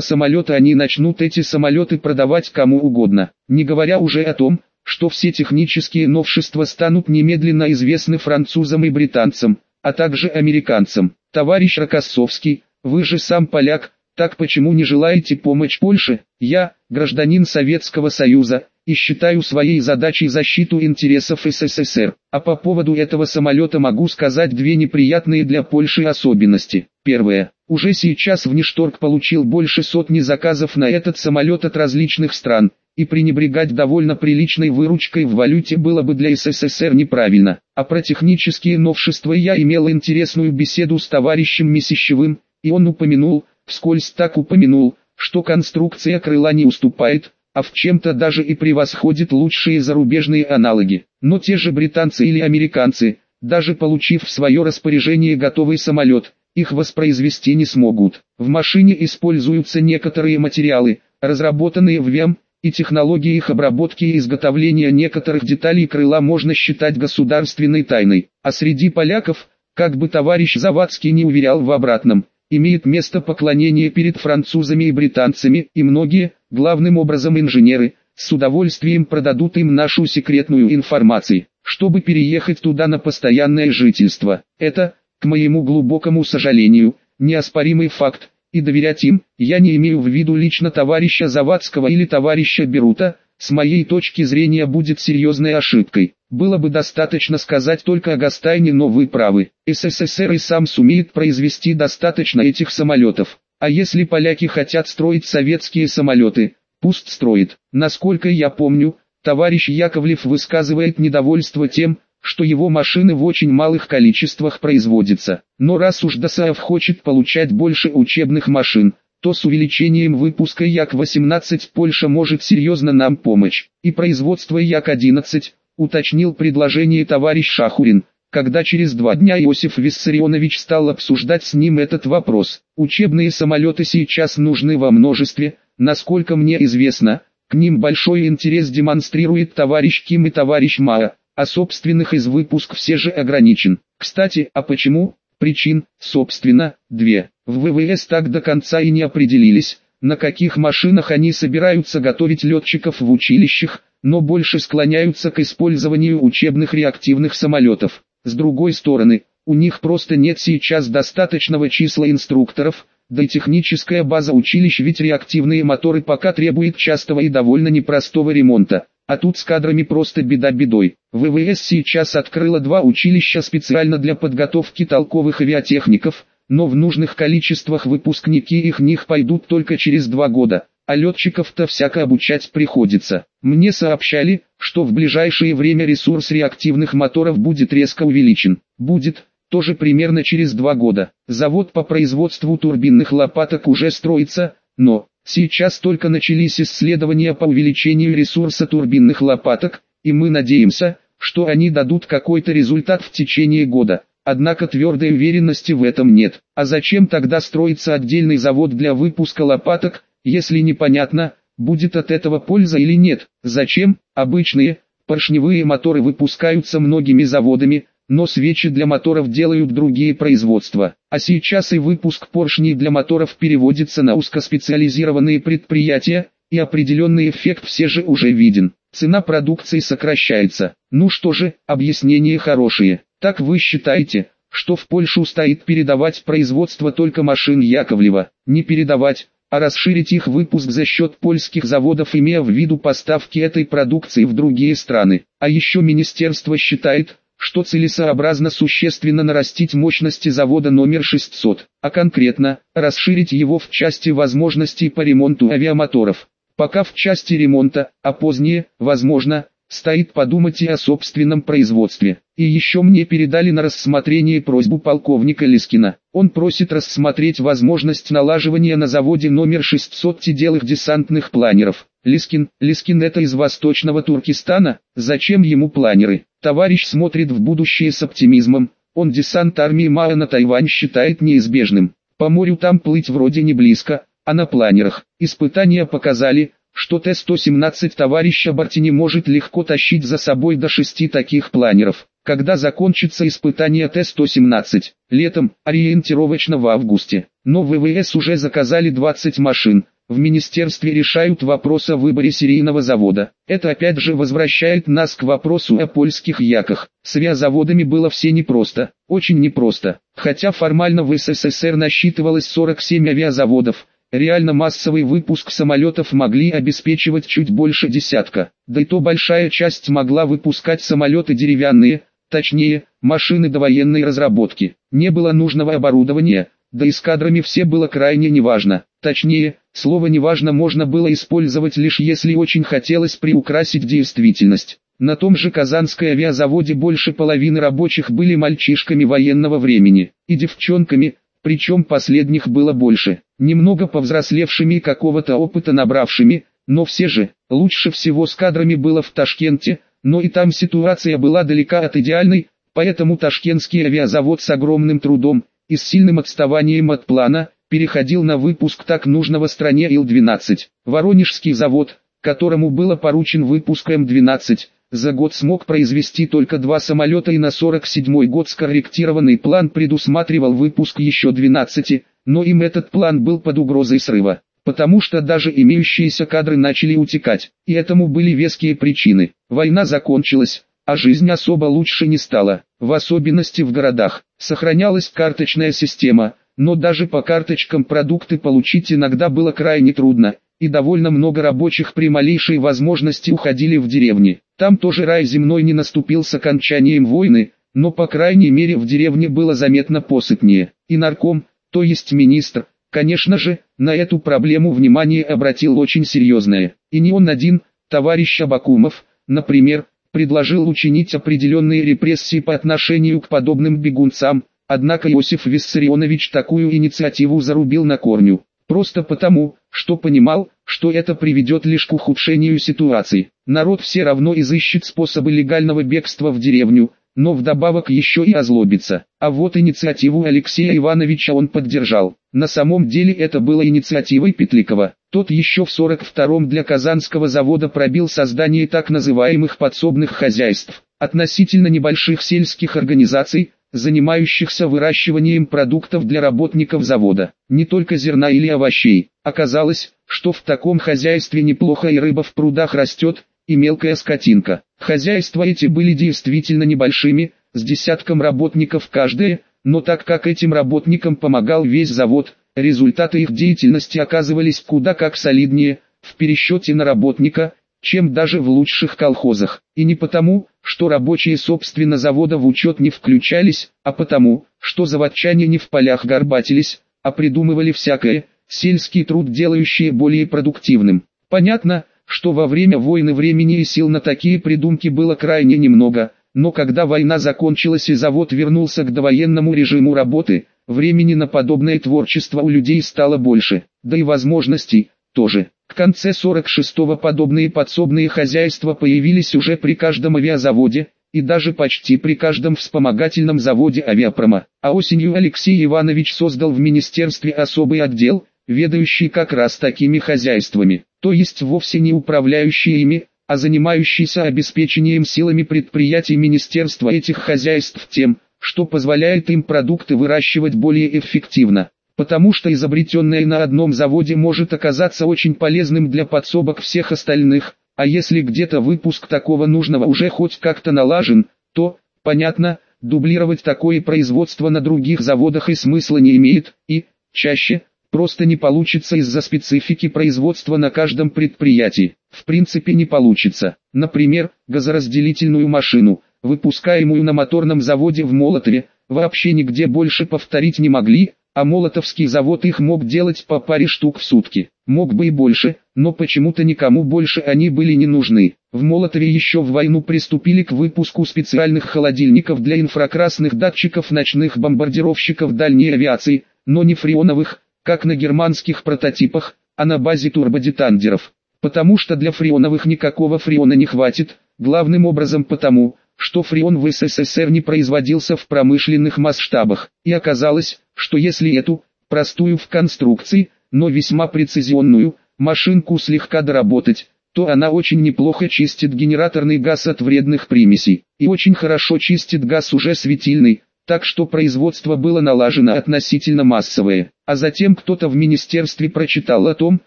самолета они начнут эти самолеты продавать кому угодно, не говоря уже о том, что все технические новшества станут немедленно известны французам и британцам, а также американцам. Товарищ Рокоссовский, вы же сам поляк, так почему не желаете помочь Польше? Я, гражданин Советского Союза, и считаю своей задачей защиту интересов СССР. А по поводу этого самолета могу сказать две неприятные для Польши особенности. Первое. Уже сейчас Внешторг получил больше сотни заказов на этот самолет от различных стран, и пренебрегать довольно приличной выручкой в валюте было бы для СССР неправильно. А про технические новшества я имел интересную беседу с товарищем Месищевым, и он упомянул, вскользь так упомянул, что конструкция крыла не уступает, а в чем-то даже и превосходит лучшие зарубежные аналоги. Но те же британцы или американцы, даже получив в свое распоряжение готовый самолет, их воспроизвести не смогут. В машине используются некоторые материалы, разработанные в ВЕМ, и технологии их обработки и изготовления некоторых деталей крыла можно считать государственной тайной. А среди поляков, как бы товарищ Завадский не уверял в обратном, имеет место поклонение перед французами и британцами, и многие, главным образом инженеры, с удовольствием продадут им нашу секретную информацию, чтобы переехать туда на постоянное жительство. Это, к моему глубокому сожалению, неоспоримый факт, и доверять им, я не имею в виду лично товарища Завадского или товарища Берута, с моей точки зрения будет серьезной ошибкой. Было бы достаточно сказать только о Гастайне, но вы правы. СССР и сам сумеет произвести достаточно этих самолетов. А если поляки хотят строить советские самолеты, пусть строит. Насколько я помню, товарищ Яковлев высказывает недовольство тем, что его машины в очень малых количествах производятся. Но раз уж ДСАФ хочет получать больше учебных машин, то с увеличением выпуска Як-18 Польша может серьезно нам помочь. И производство Як-11, уточнил предложение товарищ Шахурин, когда через два дня Иосиф Виссарионович стал обсуждать с ним этот вопрос. Учебные самолеты сейчас нужны во множестве, насколько мне известно, к ним большой интерес демонстрирует товарищ Ким и товарищ Маа, а собственных из выпуск все же ограничен. Кстати, а почему? Причин, собственно, две. В ВВС так до конца и не определились, на каких машинах они собираются готовить летчиков в училищах, но больше склоняются к использованию учебных реактивных самолетов. С другой стороны, у них просто нет сейчас достаточного числа инструкторов, да и техническая база училищ ведь реактивные моторы пока требует частого и довольно непростого ремонта. А тут с кадрами просто беда бедой. ВВС сейчас открыла два училища специально для подготовки толковых авиатехников, но в нужных количествах выпускники их них пойдут только через два года, а летчиков-то всяко обучать приходится. Мне сообщали, что в ближайшее время ресурс реактивных моторов будет резко увеличен. Будет, тоже примерно через два года. Завод по производству турбинных лопаток уже строится, но, Сейчас только начались исследования по увеличению ресурса турбинных лопаток, и мы надеемся, что они дадут какой-то результат в течение года. Однако твердой уверенности в этом нет. А зачем тогда строится отдельный завод для выпуска лопаток, если непонятно, будет от этого польза или нет? Зачем? Обычные, поршневые моторы выпускаются многими заводами, но свечи для моторов делают другие производства. А сейчас и выпуск поршней для моторов переводится на узкоспециализированные предприятия, и определенный эффект все же уже виден. Цена продукции сокращается. Ну что же, объяснения хорошие. Так вы считаете, что в Польшу стоит передавать производство только машин Яковлева? Не передавать, а расширить их выпуск за счет польских заводов имея в виду поставки этой продукции в другие страны. А еще министерство считает, что целесообразно существенно нарастить мощности завода номер 600, а конкретно, расширить его в части возможностей по ремонту авиамоторов. Пока в части ремонта, а позднее, возможно, стоит подумать и о собственном производстве. И еще мне передали на рассмотрение просьбу полковника Лискина. Он просит рассмотреть возможность налаживания на заводе номер 600 теделых десантных планеров. Лискин, Лискин это из восточного Туркестана, зачем ему планеры? Товарищ смотрит в будущее с оптимизмом, он десант армии Мао на Тайвань считает неизбежным. По морю там плыть вроде не близко, а на планерах. Испытания показали, что Т-117 товарища Бартини может легко тащить за собой до шести таких планеров. Когда закончится испытание Т-117? Летом, ориентировочно в августе. Но ВВС уже заказали 20 машин. В министерстве решают вопрос о выборе серийного завода. Это опять же возвращает нас к вопросу о польских яках. С авиазаводами было все непросто, очень непросто. Хотя формально в СССР насчитывалось 47 авиазаводов, Реально массовый выпуск самолетов могли обеспечивать чуть больше десятка, да и то большая часть могла выпускать самолеты деревянные, точнее, машины довоенной разработки. Не было нужного оборудования, да и с кадрами все было крайне неважно. Точнее, слово «неважно» можно было использовать лишь если очень хотелось приукрасить действительность. На том же Казанской авиазаводе больше половины рабочих были мальчишками военного времени, и девчонками, причем последних было больше, немного повзрослевшими и какого-то опыта набравшими, но все же, лучше всего с кадрами было в Ташкенте, но и там ситуация была далека от идеальной, поэтому ташкентский авиазавод с огромным трудом и с сильным отставанием от плана, переходил на выпуск так нужного стране Ил-12. Воронежский завод, которому было поручен выпуск М-12, за год смог произвести только два самолета и на 47 год скорректированный план предусматривал выпуск еще 12, но им этот план был под угрозой срыва, потому что даже имеющиеся кадры начали утекать, и этому были веские причины. Война закончилась, а жизнь особо лучше не стала, в особенности в городах. Сохранялась карточная система, но даже по карточкам продукты получить иногда было крайне трудно, и довольно много рабочих при малейшей возможности уходили в деревни. Там тоже рай земной не наступил с окончанием войны, но по крайней мере в деревне было заметно посыпнее. И нарком, то есть министр, конечно же, на эту проблему внимание обратил очень серьезное. И не он один, товарищ Абакумов, например, предложил учинить определенные репрессии по отношению к подобным бегунцам, однако Иосиф Виссарионович такую инициативу зарубил на корню. Просто потому, что понимал, что это приведет лишь к ухудшению ситуации. Народ все равно изыщет способы легального бегства в деревню, но вдобавок еще и озлобится. А вот инициативу Алексея Ивановича он поддержал. На самом деле это было инициативой Петликова. Тот еще в 42-м для Казанского завода пробил создание так называемых подсобных хозяйств, относительно небольших сельских организаций, занимающихся выращиванием продуктов для работников завода, не только зерна или овощей. Оказалось, что в таком хозяйстве неплохо и рыба в прудах растет, и мелкая скотинка. Хозяйства эти были действительно небольшими, с десятком работников каждое, но так как этим работникам помогал весь завод, результаты их деятельности оказывались куда как солиднее, в пересчете на работника, чем даже в лучших колхозах. И не потому, что рабочие собственно завода в учет не включались, а потому, что заводчане не в полях горбатились, а придумывали всякое, сельский труд делающие более продуктивным. Понятно, что во время войны времени и сил на такие придумки было крайне немного, но когда война закончилась и завод вернулся к довоенному режиму работы, времени на подобное творчество у людей стало больше, да и возможностей тоже. К конце 46-го подобные подсобные хозяйства появились уже при каждом авиазаводе, и даже почти при каждом вспомогательном заводе авиапрома. А осенью Алексей Иванович создал в министерстве особый отдел, ведающий как раз такими хозяйствами, то есть вовсе не управляющий ими, а занимающийся обеспечением силами предприятий министерства этих хозяйств тем, что позволяет им продукты выращивать более эффективно потому что изобретенное на одном заводе может оказаться очень полезным для подсобок всех остальных, а если где-то выпуск такого нужного уже хоть как-то налажен, то, понятно, дублировать такое производство на других заводах и смысла не имеет, и, чаще, просто не получится из-за специфики производства на каждом предприятии. В принципе не получится. Например, газоразделительную машину, выпускаемую на моторном заводе в Молотове, вообще нигде больше повторить не могли, а Молотовский завод их мог делать по паре штук в сутки. Мог бы и больше, но почему-то никому больше они были не нужны. В Молотове еще в войну приступили к выпуску специальных холодильников для инфракрасных датчиков ночных бомбардировщиков дальней авиации, но не фреоновых, как на германских прототипах, а на базе турбодетандеров. Потому что для фреоновых никакого фреона не хватит, главным образом потому, что фреон в СССР не производился в промышленных масштабах, и оказалось, что если эту, простую в конструкции, но весьма прецизионную, машинку слегка доработать, то она очень неплохо чистит генераторный газ от вредных примесей, и очень хорошо чистит газ уже светильный, так что производство было налажено относительно массовое. А затем кто-то в министерстве прочитал о том,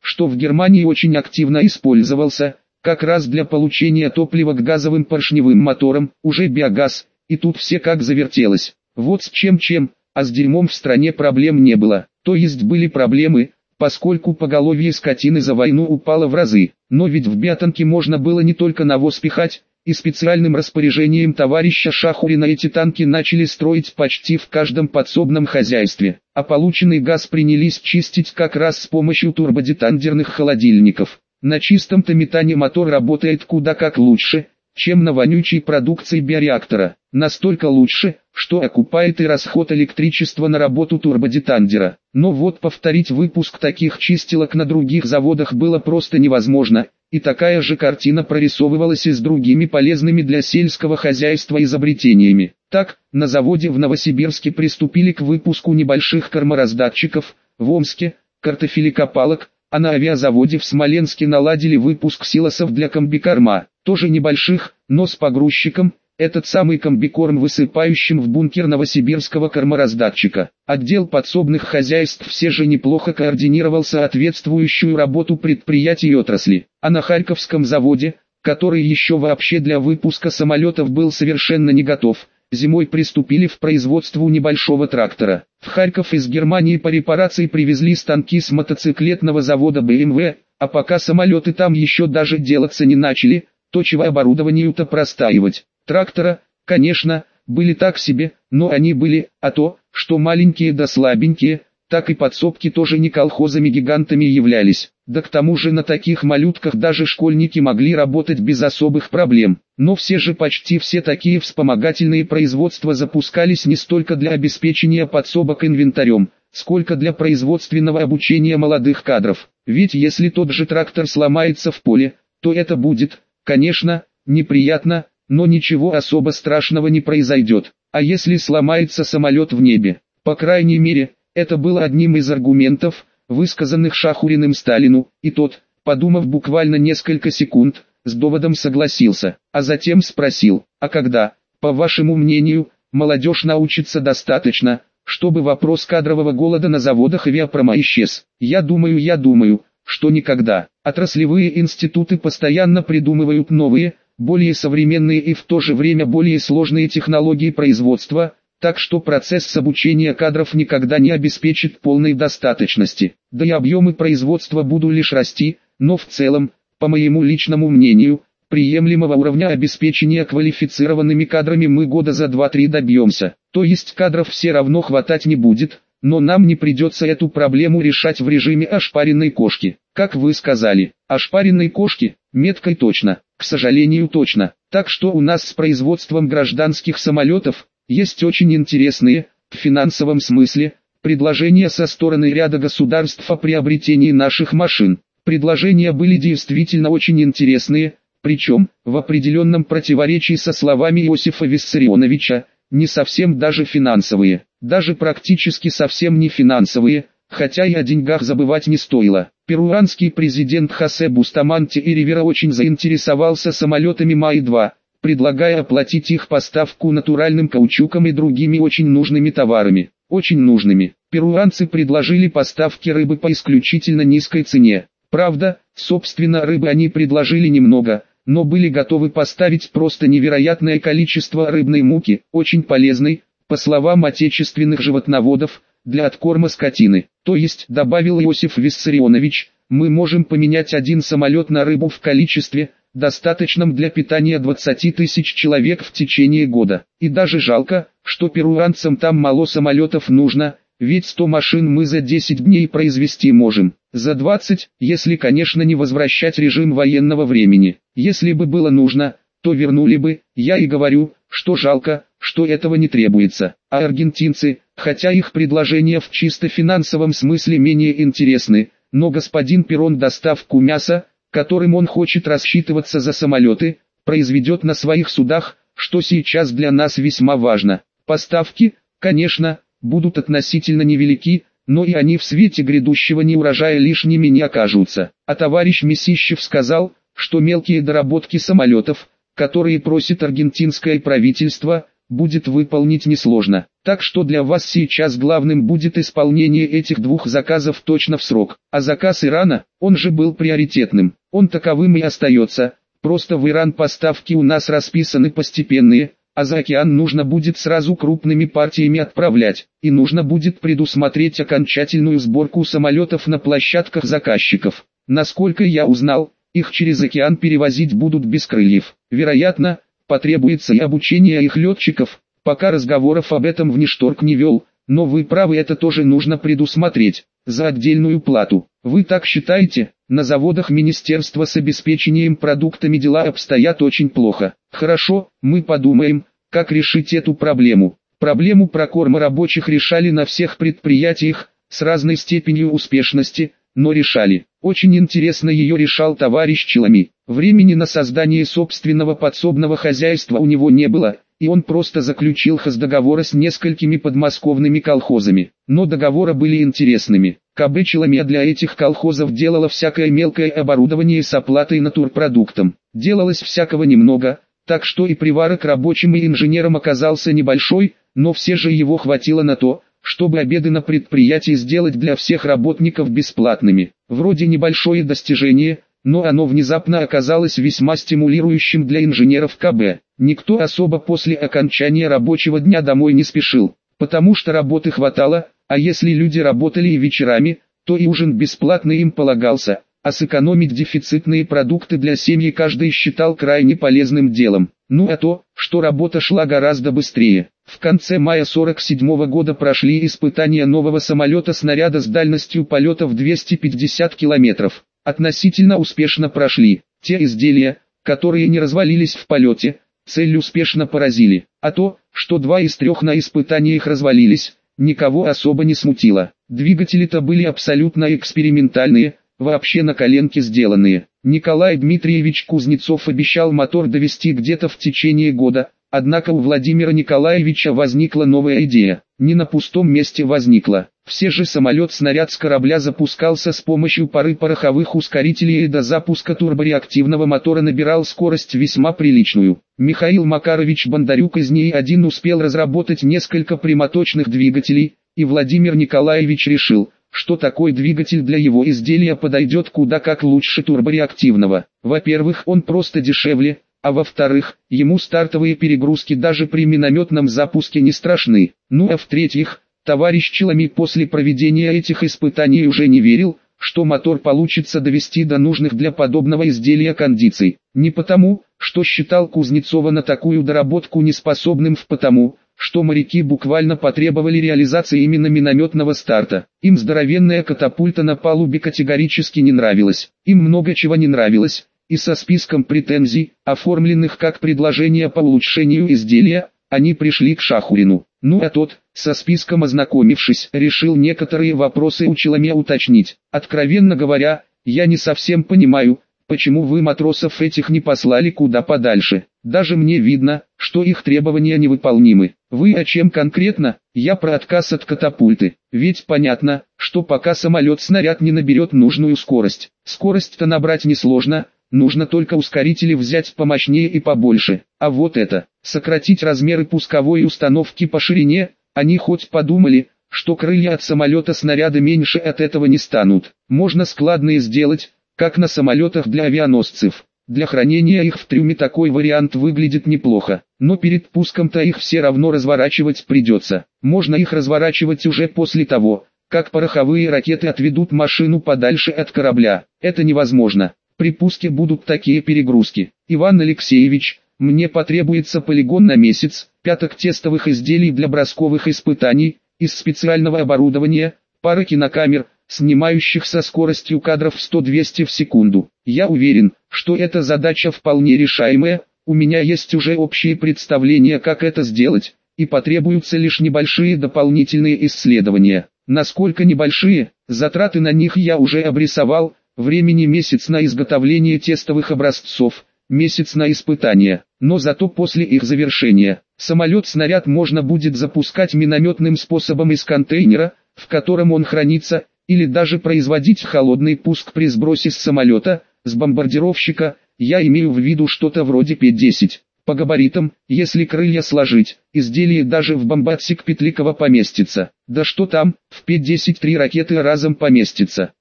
что в Германии очень активно использовался, как раз для получения топлива к газовым поршневым моторам, уже биогаз, и тут все как завертелось. Вот с чем-чем, а с дерьмом в стране проблем не было. То есть были проблемы, поскольку поголовье скотины за войну упало в разы. Но ведь в Бятанке можно было не только навоз пихать, и специальным распоряжением товарища Шахурина эти танки начали строить почти в каждом подсобном хозяйстве, а полученный газ принялись чистить как раз с помощью турбодетандерных холодильников. На чистом-то метане мотор работает куда как лучше, чем на вонючей продукции биореактора. Настолько лучше, что окупает и расход электричества на работу турбодетандера. Но вот повторить выпуск таких чистилок на других заводах было просто невозможно, и такая же картина прорисовывалась и с другими полезными для сельского хозяйства изобретениями. Так, на заводе в Новосибирске приступили к выпуску небольших кормораздатчиков, в Омске – картофелекопалок, а на авиазаводе в Смоленске наладили выпуск силосов для комбикорма, тоже небольших, но с погрузчиком, этот самый комбикорм высыпающим в бункер новосибирского кормораздатчика. Отдел подсобных хозяйств все же неплохо координировал соответствующую работу предприятий и отрасли. А на Харьковском заводе, который еще вообще для выпуска самолетов был совершенно не готов, зимой приступили в производству небольшого трактора. В Харьков из Германии по репарации привезли станки с мотоциклетного завода BMW, а пока самолеты там еще даже делаться не начали, то чего оборудованию-то простаивать. Трактора, конечно, были так себе, но они были, а то, что маленькие да слабенькие, так и подсобки тоже не колхозами-гигантами являлись. Да к тому же на таких малютках даже школьники могли работать без особых проблем. Но все же почти все такие вспомогательные производства запускались не столько для обеспечения подсобок инвентарем, сколько для производственного обучения молодых кадров. Ведь если тот же трактор сломается в поле, то это будет, конечно, неприятно, но ничего особо страшного не произойдет. А если сломается самолет в небе? По крайней мере, это было одним из аргументов, высказанных Шахуриным Сталину, и тот, подумав буквально несколько секунд, с доводом согласился, а затем спросил, а когда, по вашему мнению, молодежь научится достаточно, чтобы вопрос кадрового голода на заводах авиапрома исчез? Я думаю, я думаю, что никогда. Отраслевые институты постоянно придумывают новые, более современные и в то же время более сложные технологии производства, так что процесс обучения кадров никогда не обеспечит полной достаточности. Да и объемы производства будут лишь расти, но в целом, по моему личному мнению, приемлемого уровня обеспечения квалифицированными кадрами мы года за 2-3 добьемся. То есть кадров все равно хватать не будет, но нам не придется эту проблему решать в режиме ошпаренной кошки. Как вы сказали, ошпаренной кошки, меткой точно, к сожалению точно. Так что у нас с производством гражданских самолетов, есть очень интересные, в финансовом смысле, предложения со стороны ряда государств о приобретении наших машин. Предложения были действительно очень интересные, причем, в определенном противоречии со словами Иосифа Виссарионовича, не совсем даже финансовые даже практически совсем не финансовые, хотя и о деньгах забывать не стоило. Перуанский президент Хосе Бустаманте и Ривера очень заинтересовался самолетами Май-2, предлагая оплатить их поставку натуральным каучуком и другими очень нужными товарами. Очень нужными. Перуанцы предложили поставки рыбы по исключительно низкой цене. Правда, собственно рыбы они предложили немного, но были готовы поставить просто невероятное количество рыбной муки, очень полезной, по словам отечественных животноводов, для откорма скотины. То есть, добавил Иосиф Виссарионович, мы можем поменять один самолет на рыбу в количестве, достаточном для питания 20 тысяч человек в течение года. И даже жалко, что перуанцам там мало самолетов нужно, ведь 100 машин мы за 10 дней произвести можем. За 20, если конечно не возвращать режим военного времени. Если бы было нужно, то вернули бы, я и говорю, что жалко, что этого не требуется. А аргентинцы, хотя их предложения в чисто финансовом смысле менее интересны, но господин Перрон доставку мяса, которым он хочет рассчитываться за самолеты, произведет на своих судах, что сейчас для нас весьма важно. Поставки, конечно, будут относительно невелики, но и они в свете грядущего неурожая лишними не окажутся. А товарищ Месищев сказал, что мелкие доработки самолетов, которые просит аргентинское правительство, будет выполнить несложно. Так что для вас сейчас главным будет исполнение этих двух заказов точно в срок. А заказ Ирана, он же был приоритетным, он таковым и остается. Просто в Иран поставки у нас расписаны постепенные, а за океан нужно будет сразу крупными партиями отправлять, и нужно будет предусмотреть окончательную сборку самолетов на площадках заказчиков. Насколько я узнал, их через океан перевозить будут без крыльев. Вероятно, потребуется и обучение их летчиков, пока разговоров об этом внешторг не вел, но вы правы это тоже нужно предусмотреть, за отдельную плату. Вы так считаете? На заводах Министерства с обеспечением продуктами дела обстоят очень плохо. Хорошо, мы подумаем, как решить эту проблему. Проблему прокорма рабочих решали на всех предприятиях, с разной степенью успешности, но решали. Очень интересно ее решал товарищ Челами. Времени на создание собственного подсобного хозяйства у него не было, и он просто заключил хоздоговоры с несколькими подмосковными колхозами. Но договоры были интересными. КБ Челами для этих колхозов делала всякое мелкое оборудование с оплатой натурпродуктом. Делалось всякого немного, так что и приварок рабочим и инженерам оказался небольшой, но все же его хватило на то, чтобы обеды на предприятии сделать для всех работников бесплатными. Вроде небольшое достижение, но оно внезапно оказалось весьма стимулирующим для инженеров КБ. Никто особо после окончания рабочего дня домой не спешил, потому что работы хватало, а если люди работали и вечерами, то и ужин бесплатный им полагался, а сэкономить дефицитные продукты для семьи каждый считал крайне полезным делом. Ну а то, что работа шла гораздо быстрее. В конце мая 47 -го года прошли испытания нового самолета-снаряда с дальностью полета в 250 километров. Относительно успешно прошли. Те изделия, которые не развалились в полете, цель успешно поразили. А то, что два из трех на испытаниях развалились, никого особо не смутило. Двигатели-то были абсолютно экспериментальные, вообще на коленке сделанные. Николай Дмитриевич Кузнецов обещал мотор довести где-то в течение года, однако у Владимира Николаевича возникла новая идея. Не на пустом месте возникла. Все же самолет-снаряд с корабля запускался с помощью пары пороховых ускорителей и до запуска турбореактивного мотора набирал скорость весьма приличную. Михаил Макарович Бондарюк из ней один успел разработать несколько прямоточных двигателей, и Владимир Николаевич решил, что такой двигатель для его изделия подойдет куда как лучше турбореактивного. Во-первых, он просто дешевле, а во-вторых, ему стартовые перегрузки даже при минометном запуске не страшны. Ну а в-третьих, товарищ Челами после проведения этих испытаний уже не верил, что мотор получится довести до нужных для подобного изделия кондиций. Не потому, что считал Кузнецова на такую доработку неспособным в потому, что моряки буквально потребовали реализации именно минометного старта. Им здоровенная катапульта на палубе категорически не нравилась. Им много чего не нравилось, и со списком претензий, оформленных как предложение по улучшению изделия, они пришли к Шахурину. Ну а тот, со списком ознакомившись, решил некоторые вопросы у Челоме уточнить. Откровенно говоря, я не совсем понимаю, почему вы матросов этих не послали куда подальше. Даже мне видно, что их требования невыполнимы. Вы о чем конкретно? Я про отказ от катапульты. Ведь понятно, что пока самолет-снаряд не наберет нужную скорость. Скорость-то набрать несложно, нужно только ускорители взять помощнее и побольше. А вот это, сократить размеры пусковой установки по ширине, они хоть подумали, что крылья от самолета снаряда меньше от этого не станут. Можно складные сделать, как на самолетах для авианосцев. Для хранения их в трюме такой вариант выглядит неплохо, но перед пуском-то их все равно разворачивать придется. Можно их разворачивать уже после того, как пороховые ракеты отведут машину подальше от корабля. Это невозможно. При пуске будут такие перегрузки. Иван Алексеевич, мне потребуется полигон на месяц, пяток тестовых изделий для бросковых испытаний, из специального оборудования, пара кинокамер, снимающих со скоростью кадров 100-200 в секунду. Я уверен, что эта задача вполне решаемая, у меня есть уже общее представление как это сделать, и потребуются лишь небольшие дополнительные исследования. Насколько небольшие, затраты на них я уже обрисовал, времени месяц на изготовление тестовых образцов, месяц на испытания, но зато после их завершения, самолет-снаряд можно будет запускать минометным способом из контейнера, в котором он хранится, или даже производить холодный пуск при сбросе с самолета, с бомбардировщика, я имею в виду что-то вроде П-10. По габаритам, если крылья сложить, изделие даже в бомбатсик Петликова поместится. Да что там, в П-10 три ракеты разом поместится.